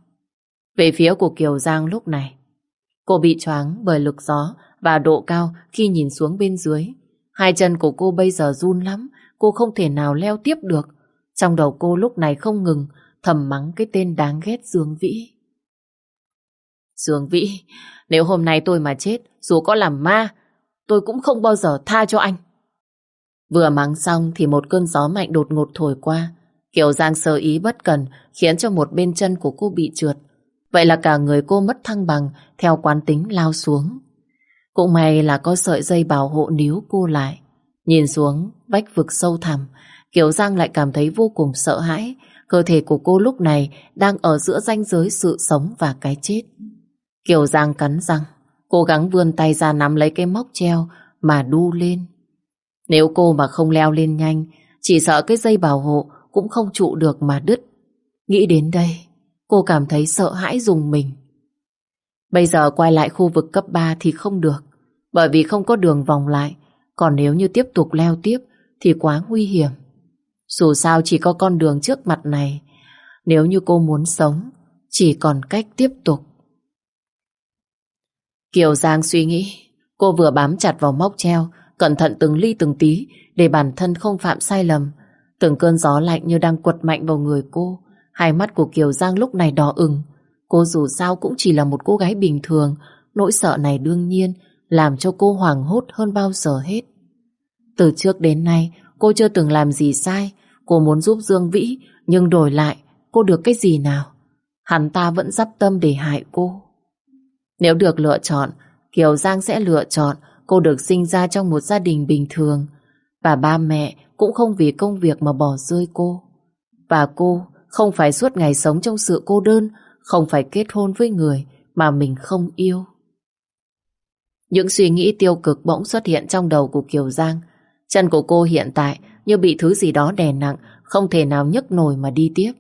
Về phía của Kiều Giang lúc này, cô bị choáng bởi lực gió và độ cao khi nhìn xuống bên dưới. Hai chân của cô bây giờ run lắm, cô không thể nào leo tiếp được. Trong đầu cô lúc này không ngừng thầm mắng cái tên đáng ghét Dương Vĩ. Dương Vĩ, nếu hôm nay tôi mà chết, dù có làm ma, tôi cũng không bao giờ tha cho anh. Vừa mắng xong thì một cơn gió mạnh đột ngột thổi qua. Kiều Giang sơ ý bất cần khiến cho một bên chân của cô bị trượt. Vậy là cả người cô mất thăng bằng theo quán tính lao xuống. Cũng may là có sợi dây bảo hộ níu cô lại. Nhìn xuống vách vực sâu thẳm, Kiều Giang lại cảm thấy vô cùng sợ hãi. Cơ thể của cô lúc này đang ở giữa ranh giới sự sống và cái chết. Kiều Giang cắn răng, cố gắng vươn tay ra nắm lấy cái móc treo mà đu lên. Nếu cô mà không leo lên nhanh, chỉ sợ cái dây bảo hộ cũng không trụ được mà đứt. Nghĩ đến đây, cô cảm thấy sợ hãi dùng mình. Bây giờ quay lại khu vực cấp 3 thì không được, bởi vì không có đường vòng lại, còn nếu như tiếp tục leo tiếp thì quá nguy hiểm. Dù sao chỉ có con đường trước mặt này, nếu như cô muốn sống, chỉ còn cách tiếp tục. Kiều Giang suy nghĩ, cô vừa bám chặt vào móc treo, cẩn thận từng ly từng tí để bản thân không phạm sai lầm. Từng cơn gió lạnh như đang quật mạnh vào người cô. Hai mắt của Kiều Giang lúc này đỏ ửng. Cô dù sao cũng chỉ là một cô gái bình thường, nỗi sợ này đương nhiên làm cho cô hoảng hốt hơn bao giờ hết. Từ trước đến nay, cô chưa từng làm gì sai. Cô muốn giúp Dương Vĩ, nhưng đổi lại, cô được cái gì nào? Hắn ta vẫn dắp tâm để hại cô. Nếu được lựa chọn, Kiều Giang sẽ lựa chọn cô được sinh ra trong một gia đình bình thường. Và ba mẹ cũng không vì công việc mà bỏ rơi cô. Và cô không phải suốt ngày sống trong sự cô đơn, không phải kết hôn với người mà mình không yêu. Những suy nghĩ tiêu cực bỗng xuất hiện trong đầu của Kiều Giang. Chân của cô hiện tại như bị thứ gì đó đè nặng, không thể nào nhấc nổi mà đi tiếp.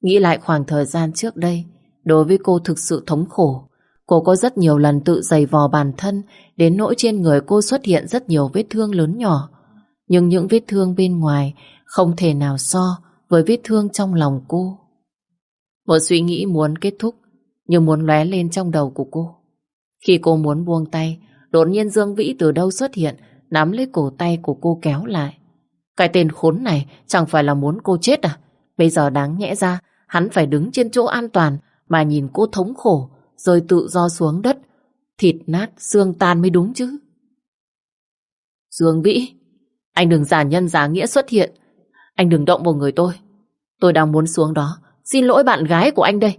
Nghĩ lại khoảng thời gian trước đây, đối với cô thực sự thống khổ. Cô có rất nhiều lần tự giày vò bản thân, đến nỗi trên người cô xuất hiện rất nhiều vết thương lớn nhỏ. Nhưng những vết thương bên ngoài không thể nào so với vết thương trong lòng cô. Một suy nghĩ muốn kết thúc, nhưng muốn lóe lên trong đầu của cô. Khi cô muốn buông tay, đột nhiên Dương Vĩ từ đâu xuất hiện, nắm lấy cổ tay của cô kéo lại. Cái tên khốn này chẳng phải là muốn cô chết à? Bây giờ đáng nhẽ ra, hắn phải đứng trên chỗ an toàn mà nhìn cô thống khổ, rơi tự do xuống đất, thịt nát, xương tan mới đúng chứ. Dương Vĩ, anh đừng giả nhân giả nghĩa xuất hiện. Anh đừng động vào người tôi. Tôi đang muốn xuống đó, xin lỗi bạn gái của anh đây.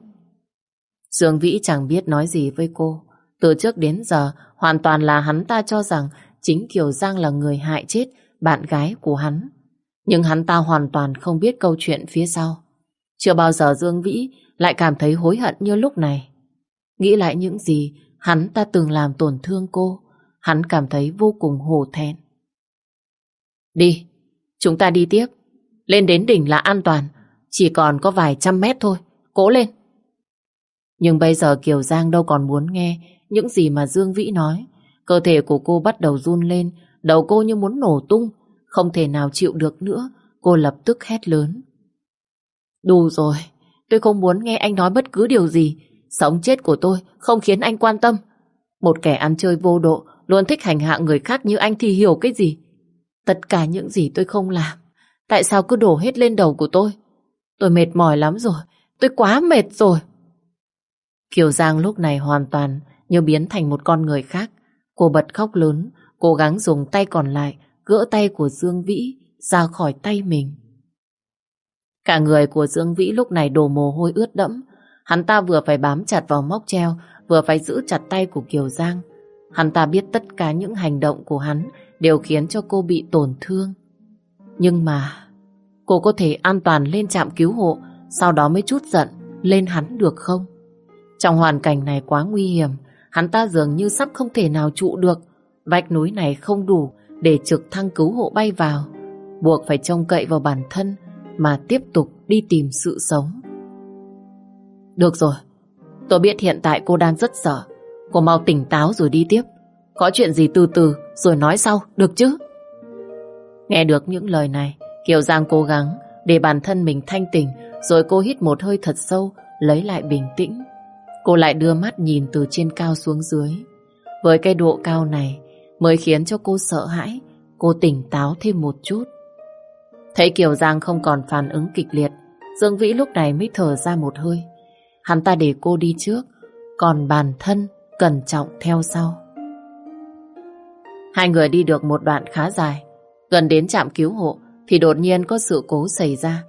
Dương Vĩ chẳng biết nói gì với cô. Từ trước đến giờ, hoàn toàn là hắn ta cho rằng chính Kiều Giang là người hại chết bạn gái của hắn. Nhưng hắn ta hoàn toàn không biết câu chuyện phía sau. Chưa bao giờ Dương Vĩ lại cảm thấy hối hận như lúc này. Nghĩ lại những gì hắn ta từng làm tổn thương cô, hắn cảm thấy vô cùng hổ thẹn. Đi, chúng ta đi tiếp. Lên đến đỉnh là an toàn, chỉ còn có vài trăm mét thôi, cố lên. Nhưng bây giờ Kiều Giang đâu còn muốn nghe những gì mà Dương Vĩ nói. Cơ thể của cô bắt đầu run lên, đầu cô như muốn nổ tung, không thể nào chịu được nữa, cô lập tức hét lớn. Đủ rồi, tôi không muốn nghe anh nói bất cứ điều gì. Sống chết của tôi không khiến anh quan tâm. Một kẻ ăn chơi vô độ, luôn thích hành hạ người khác như anh thì hiểu cái gì. Tất cả những gì tôi không làm, tại sao cứ đổ hết lên đầu của tôi? Tôi mệt mỏi lắm rồi, tôi quá mệt rồi. Kiều Giang lúc này hoàn toàn như biến thành một con người khác. Cô bật khóc lớn, cố gắng dùng tay còn lại gỡ tay của Dương Vĩ ra khỏi tay mình. Cả người của Dương Vĩ lúc này đổ mồ hôi ướt đẫm. Hắn ta vừa phải bám chặt vào móc treo, vừa phải giữ chặt tay của Kiều Giang. Hắn ta biết tất cả những hành động của hắn đều khiến cho cô bị tổn thương. Nhưng mà, cô có thể an toàn lên trạm cứu hộ, sau đó mới chút giận lên hắn được không? Trong hoàn cảnh này quá nguy hiểm, hắn ta dường như sắp không thể nào trụ được. Vách núi này không đủ để trực thăng cứu hộ bay vào. Buộc phải trông cậy vào bản thân mà tiếp tục đi tìm sự sống. Được rồi, tôi biết hiện tại cô đang rất sợ. Cô mau tỉnh táo rồi đi tiếp. Có chuyện gì từ từ rồi nói sau, được chứ? Nghe được những lời này, Kiều Giang cố gắng để bản thân mình thanh tỉnh rồi cô hít một hơi thật sâu, lấy lại bình tĩnh. Cô lại đưa mắt nhìn từ trên cao xuống dưới. Với cái độ cao này mới khiến cho cô sợ hãi, cô tỉnh táo thêm một chút. Thấy Kiều Giang không còn phản ứng kịch liệt, Dương Vĩ lúc này mới thở ra một hơi. Hắn ta để cô đi trước, còn bản thân cẩn trọng theo sau. Hai người đi được một đoạn khá dài. Gần đến trạm cứu hộ thì đột nhiên có sự cố xảy ra.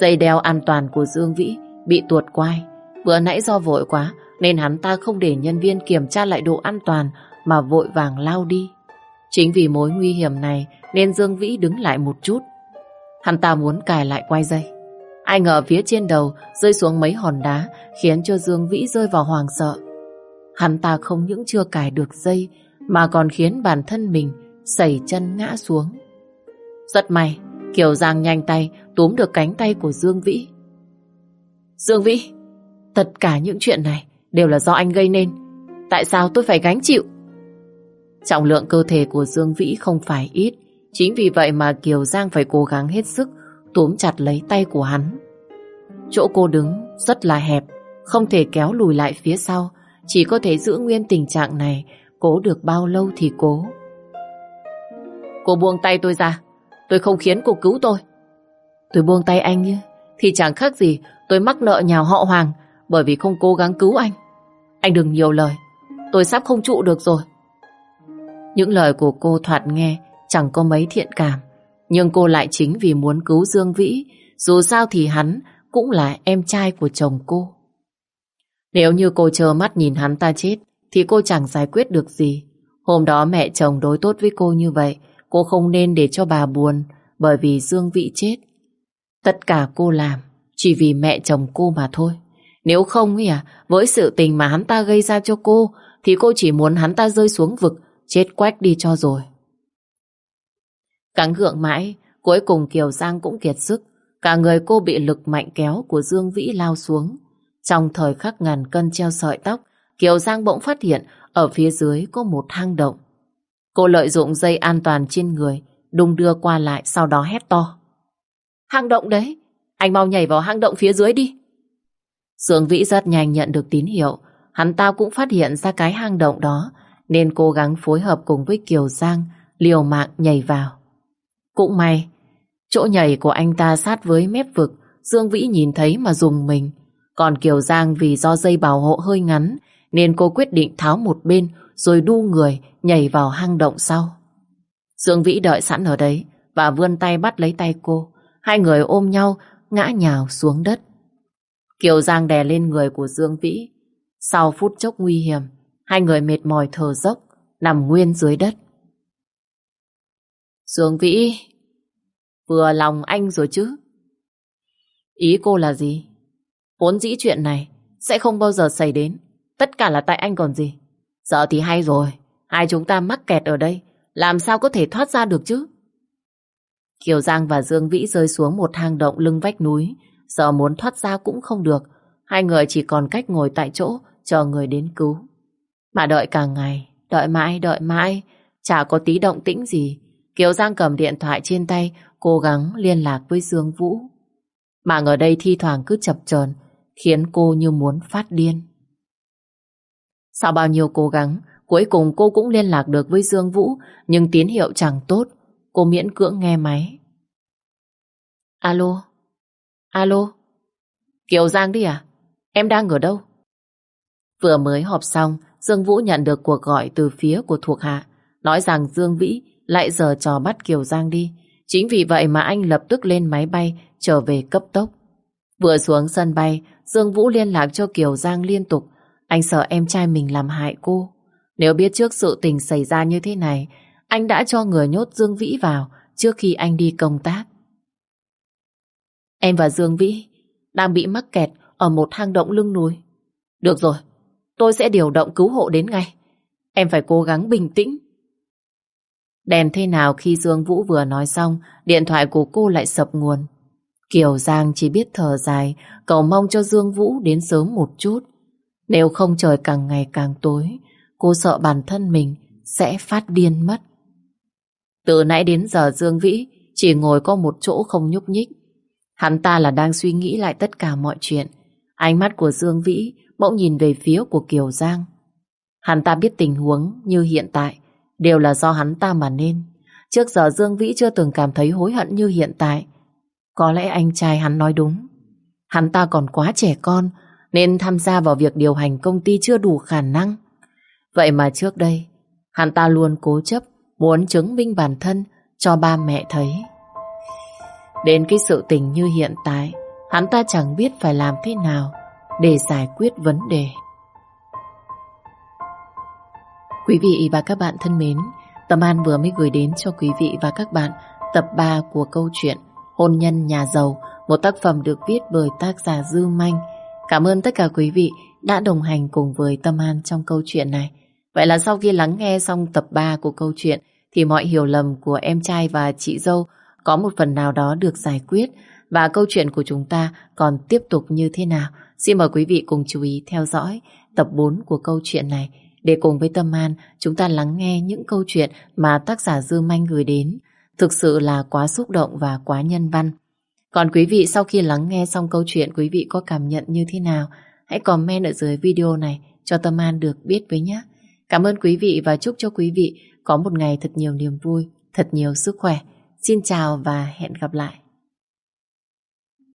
Dây đeo an toàn của Dương Vĩ bị tuột quai. Vừa nãy do vội quá nên hắn ta không để nhân viên kiểm tra lại độ an toàn mà vội vàng lao đi. Chính vì mối nguy hiểm này nên Dương Vĩ đứng lại một chút. Hắn ta muốn cài lại quay dây. Ai ngờ phía trên đầu rơi xuống mấy hòn đá khiến cho Dương Vĩ rơi vào hoàng sợ. Hắn ta không những chưa cài được dây mà còn khiến bản thân mình sẩy chân ngã xuống. Rất may, Kiều Giang nhanh tay túm được cánh tay của Dương Vĩ. Dương Vĩ, tất cả những chuyện này đều là do anh gây nên. Tại sao tôi phải gánh chịu? Trọng lượng cơ thể của Dương Vĩ không phải ít, chính vì vậy mà Kiều Giang phải cố gắng hết sức túm chặt lấy tay của hắn. Chỗ cô đứng rất là hẹp, không thể kéo lùi lại phía sau, chỉ có thể giữ nguyên tình trạng này, cố được bao lâu thì cố. Cô buông tay tôi ra, tôi không khiến cô cứu tôi. Tôi buông tay anh như, thì chẳng khác gì tôi mắc nợ nhào họ Hoàng bởi vì không cố gắng cứu anh. Anh đừng nhiều lời, tôi sắp không trụ được rồi. Những lời của cô thoạt nghe chẳng có mấy thiện cảm, nhưng cô lại chính vì muốn cứu Dương Vĩ, dù sao thì hắn cũng là em trai của chồng cô. Nếu như cô chờ mắt nhìn hắn ta chết, thì cô chẳng giải quyết được gì. Hôm đó mẹ chồng đối tốt với cô như vậy, cô không nên để cho bà buồn bởi vì Dương Vĩ chết. Tất cả cô làm chỉ vì mẹ chồng cô mà thôi. Nếu không ấy à, với sự tình mà hắn ta gây ra cho cô, thì cô chỉ muốn hắn ta rơi xuống vực, chết quách đi cho rồi. Cắn gượng mãi, cuối cùng Kiều Giang cũng kiệt sức. Cả người cô bị lực mạnh kéo của Dương Vĩ lao xuống. Trong thời khắc ngàn cân treo sợi tóc, Kiều Giang bỗng phát hiện ở phía dưới có một hang động. Cô lợi dụng dây an toàn trên người, đung đưa qua lại sau đó hét to. Hang động đấy, anh mau nhảy vào hang động phía dưới đi. Dương Vĩ rất nhanh nhận được tín hiệu, hắn ta cũng phát hiện ra cái hang động đó, nên cố gắng phối hợp cùng với Kiều Giang, liều mạng nhảy vào. Cũng may, chỗ nhảy của anh ta sát với mép vực, Dương Vĩ nhìn thấy mà dùng mình. Còn Kiều Giang vì do dây bảo hộ hơi ngắn, nên cô quyết định tháo một bên rồi đu người nhảy vào hang động sau. Dương Vĩ đợi sẵn ở đấy và vươn tay bắt lấy tay cô. Hai người ôm nhau ngã nhào xuống đất. Kiều Giang đè lên người của Dương Vĩ. Sau phút chốc nguy hiểm, hai người mệt mỏi thở dốc, nằm nguyên dưới đất. Dương Vĩ, vừa lòng anh rồi chứ? Ý cô là gì? Vốn dĩ chuyện này sẽ không bao giờ xảy đến. Tất cả là tại anh còn gì. Giờ thì hay rồi. Hai chúng ta mắc kẹt ở đây. Làm sao có thể thoát ra được chứ? Kiều Giang và Dương Vĩ rơi xuống một hang động lưng vách núi. Giờ muốn thoát ra cũng không được. Hai người chỉ còn cách ngồi tại chỗ chờ người đến cứu. Mà đợi cả ngày, đợi mãi, đợi mãi. Chả có tí động tĩnh gì. Kiều Giang cầm điện thoại trên tay, cố gắng liên lạc với Dương Vũ. Mạng ở đây thi thoảng cứ chập chờn khiến cô như muốn phát điên. Sau bao nhiêu cố gắng, cuối cùng cô cũng liên lạc được với Dương Vũ, nhưng tín hiệu chẳng tốt. Cô miễn cưỡng nghe máy. Alo? Alo? Kiều Giang đi à? Em đang ở đâu? Vừa mới họp xong, Dương Vũ nhận được cuộc gọi từ phía của thuộc hạ, nói rằng Dương Vĩ lại giờ trò bắt Kiều Giang đi. Chính vì vậy mà anh lập tức lên máy bay trở về cấp tốc. Vừa xuống sân bay, Dương Vũ liên lạc cho Kiều Giang liên tục. Anh sợ em trai mình làm hại cô. Nếu biết trước sự tình xảy ra như thế này, anh đã cho người nhốt Dương Vĩ vào trước khi anh đi công tác. Em và Dương Vĩ đang bị mắc kẹt ở một hang động lưng núi. Được rồi, tôi sẽ điều động cứu hộ đến ngay. Em phải cố gắng bình tĩnh. Đèn thế nào khi Dương Vũ vừa nói xong, điện thoại của cô lại sập nguồn. Kiều Giang chỉ biết thở dài, cầu mong cho Dương Vũ đến sớm một chút. Nếu không trời càng ngày càng tối, cô sợ bản thân mình sẽ phát điên mất. Từ nãy đến giờ Dương Vĩ chỉ ngồi có một chỗ không nhúc nhích. Hắn ta là đang suy nghĩ lại tất cả mọi chuyện. Ánh mắt của Dương Vĩ bỗng nhìn về phía của Kiều Giang. Hắn ta biết tình huống như hiện tại đều là do hắn ta mà nên. Trước giờ Dương Vĩ chưa từng cảm thấy hối hận như hiện tại. Có lẽ anh trai hắn nói đúng. Hắn ta còn quá trẻ con nên tham gia vào việc điều hành công ty chưa đủ khả năng. Vậy mà trước đây, hắn ta luôn cố chấp muốn chứng minh bản thân cho ba mẹ thấy. Đến cái sự tình như hiện tại, hắn ta chẳng biết phải làm thế nào để giải quyết vấn đề. Quý vị và các bạn thân mến, Tâm An vừa mới gửi đến cho quý vị và các bạn tập 3 của câu chuyện Hôn nhân nhà giàu, một tác phẩm được viết bởi tác giả Dư Manh. Cảm ơn tất cả quý vị đã đồng hành cùng với Tâm An trong câu chuyện này. Vậy là sau khi lắng nghe xong tập 3 của câu chuyện, thì mọi hiểu lầm của em trai và chị dâu có một phần nào đó được giải quyết và câu chuyện của chúng ta còn tiếp tục như thế nào. Xin mời quý vị cùng chú ý theo dõi tập 4 của câu chuyện này để cùng với Tâm An, chúng ta lắng nghe những câu chuyện mà tác giả Dư Manh gửi đến. Thực sự là quá xúc động và quá nhân văn. Còn quý vị, sau khi lắng nghe xong câu chuyện, quý vị có cảm nhận như thế nào? Hãy comment ở dưới video này cho Tâm An được biết với nhé. Cảm ơn quý vị và chúc cho quý vị có một ngày thật nhiều niềm vui, thật nhiều sức khỏe. Xin chào và hẹn gặp lại.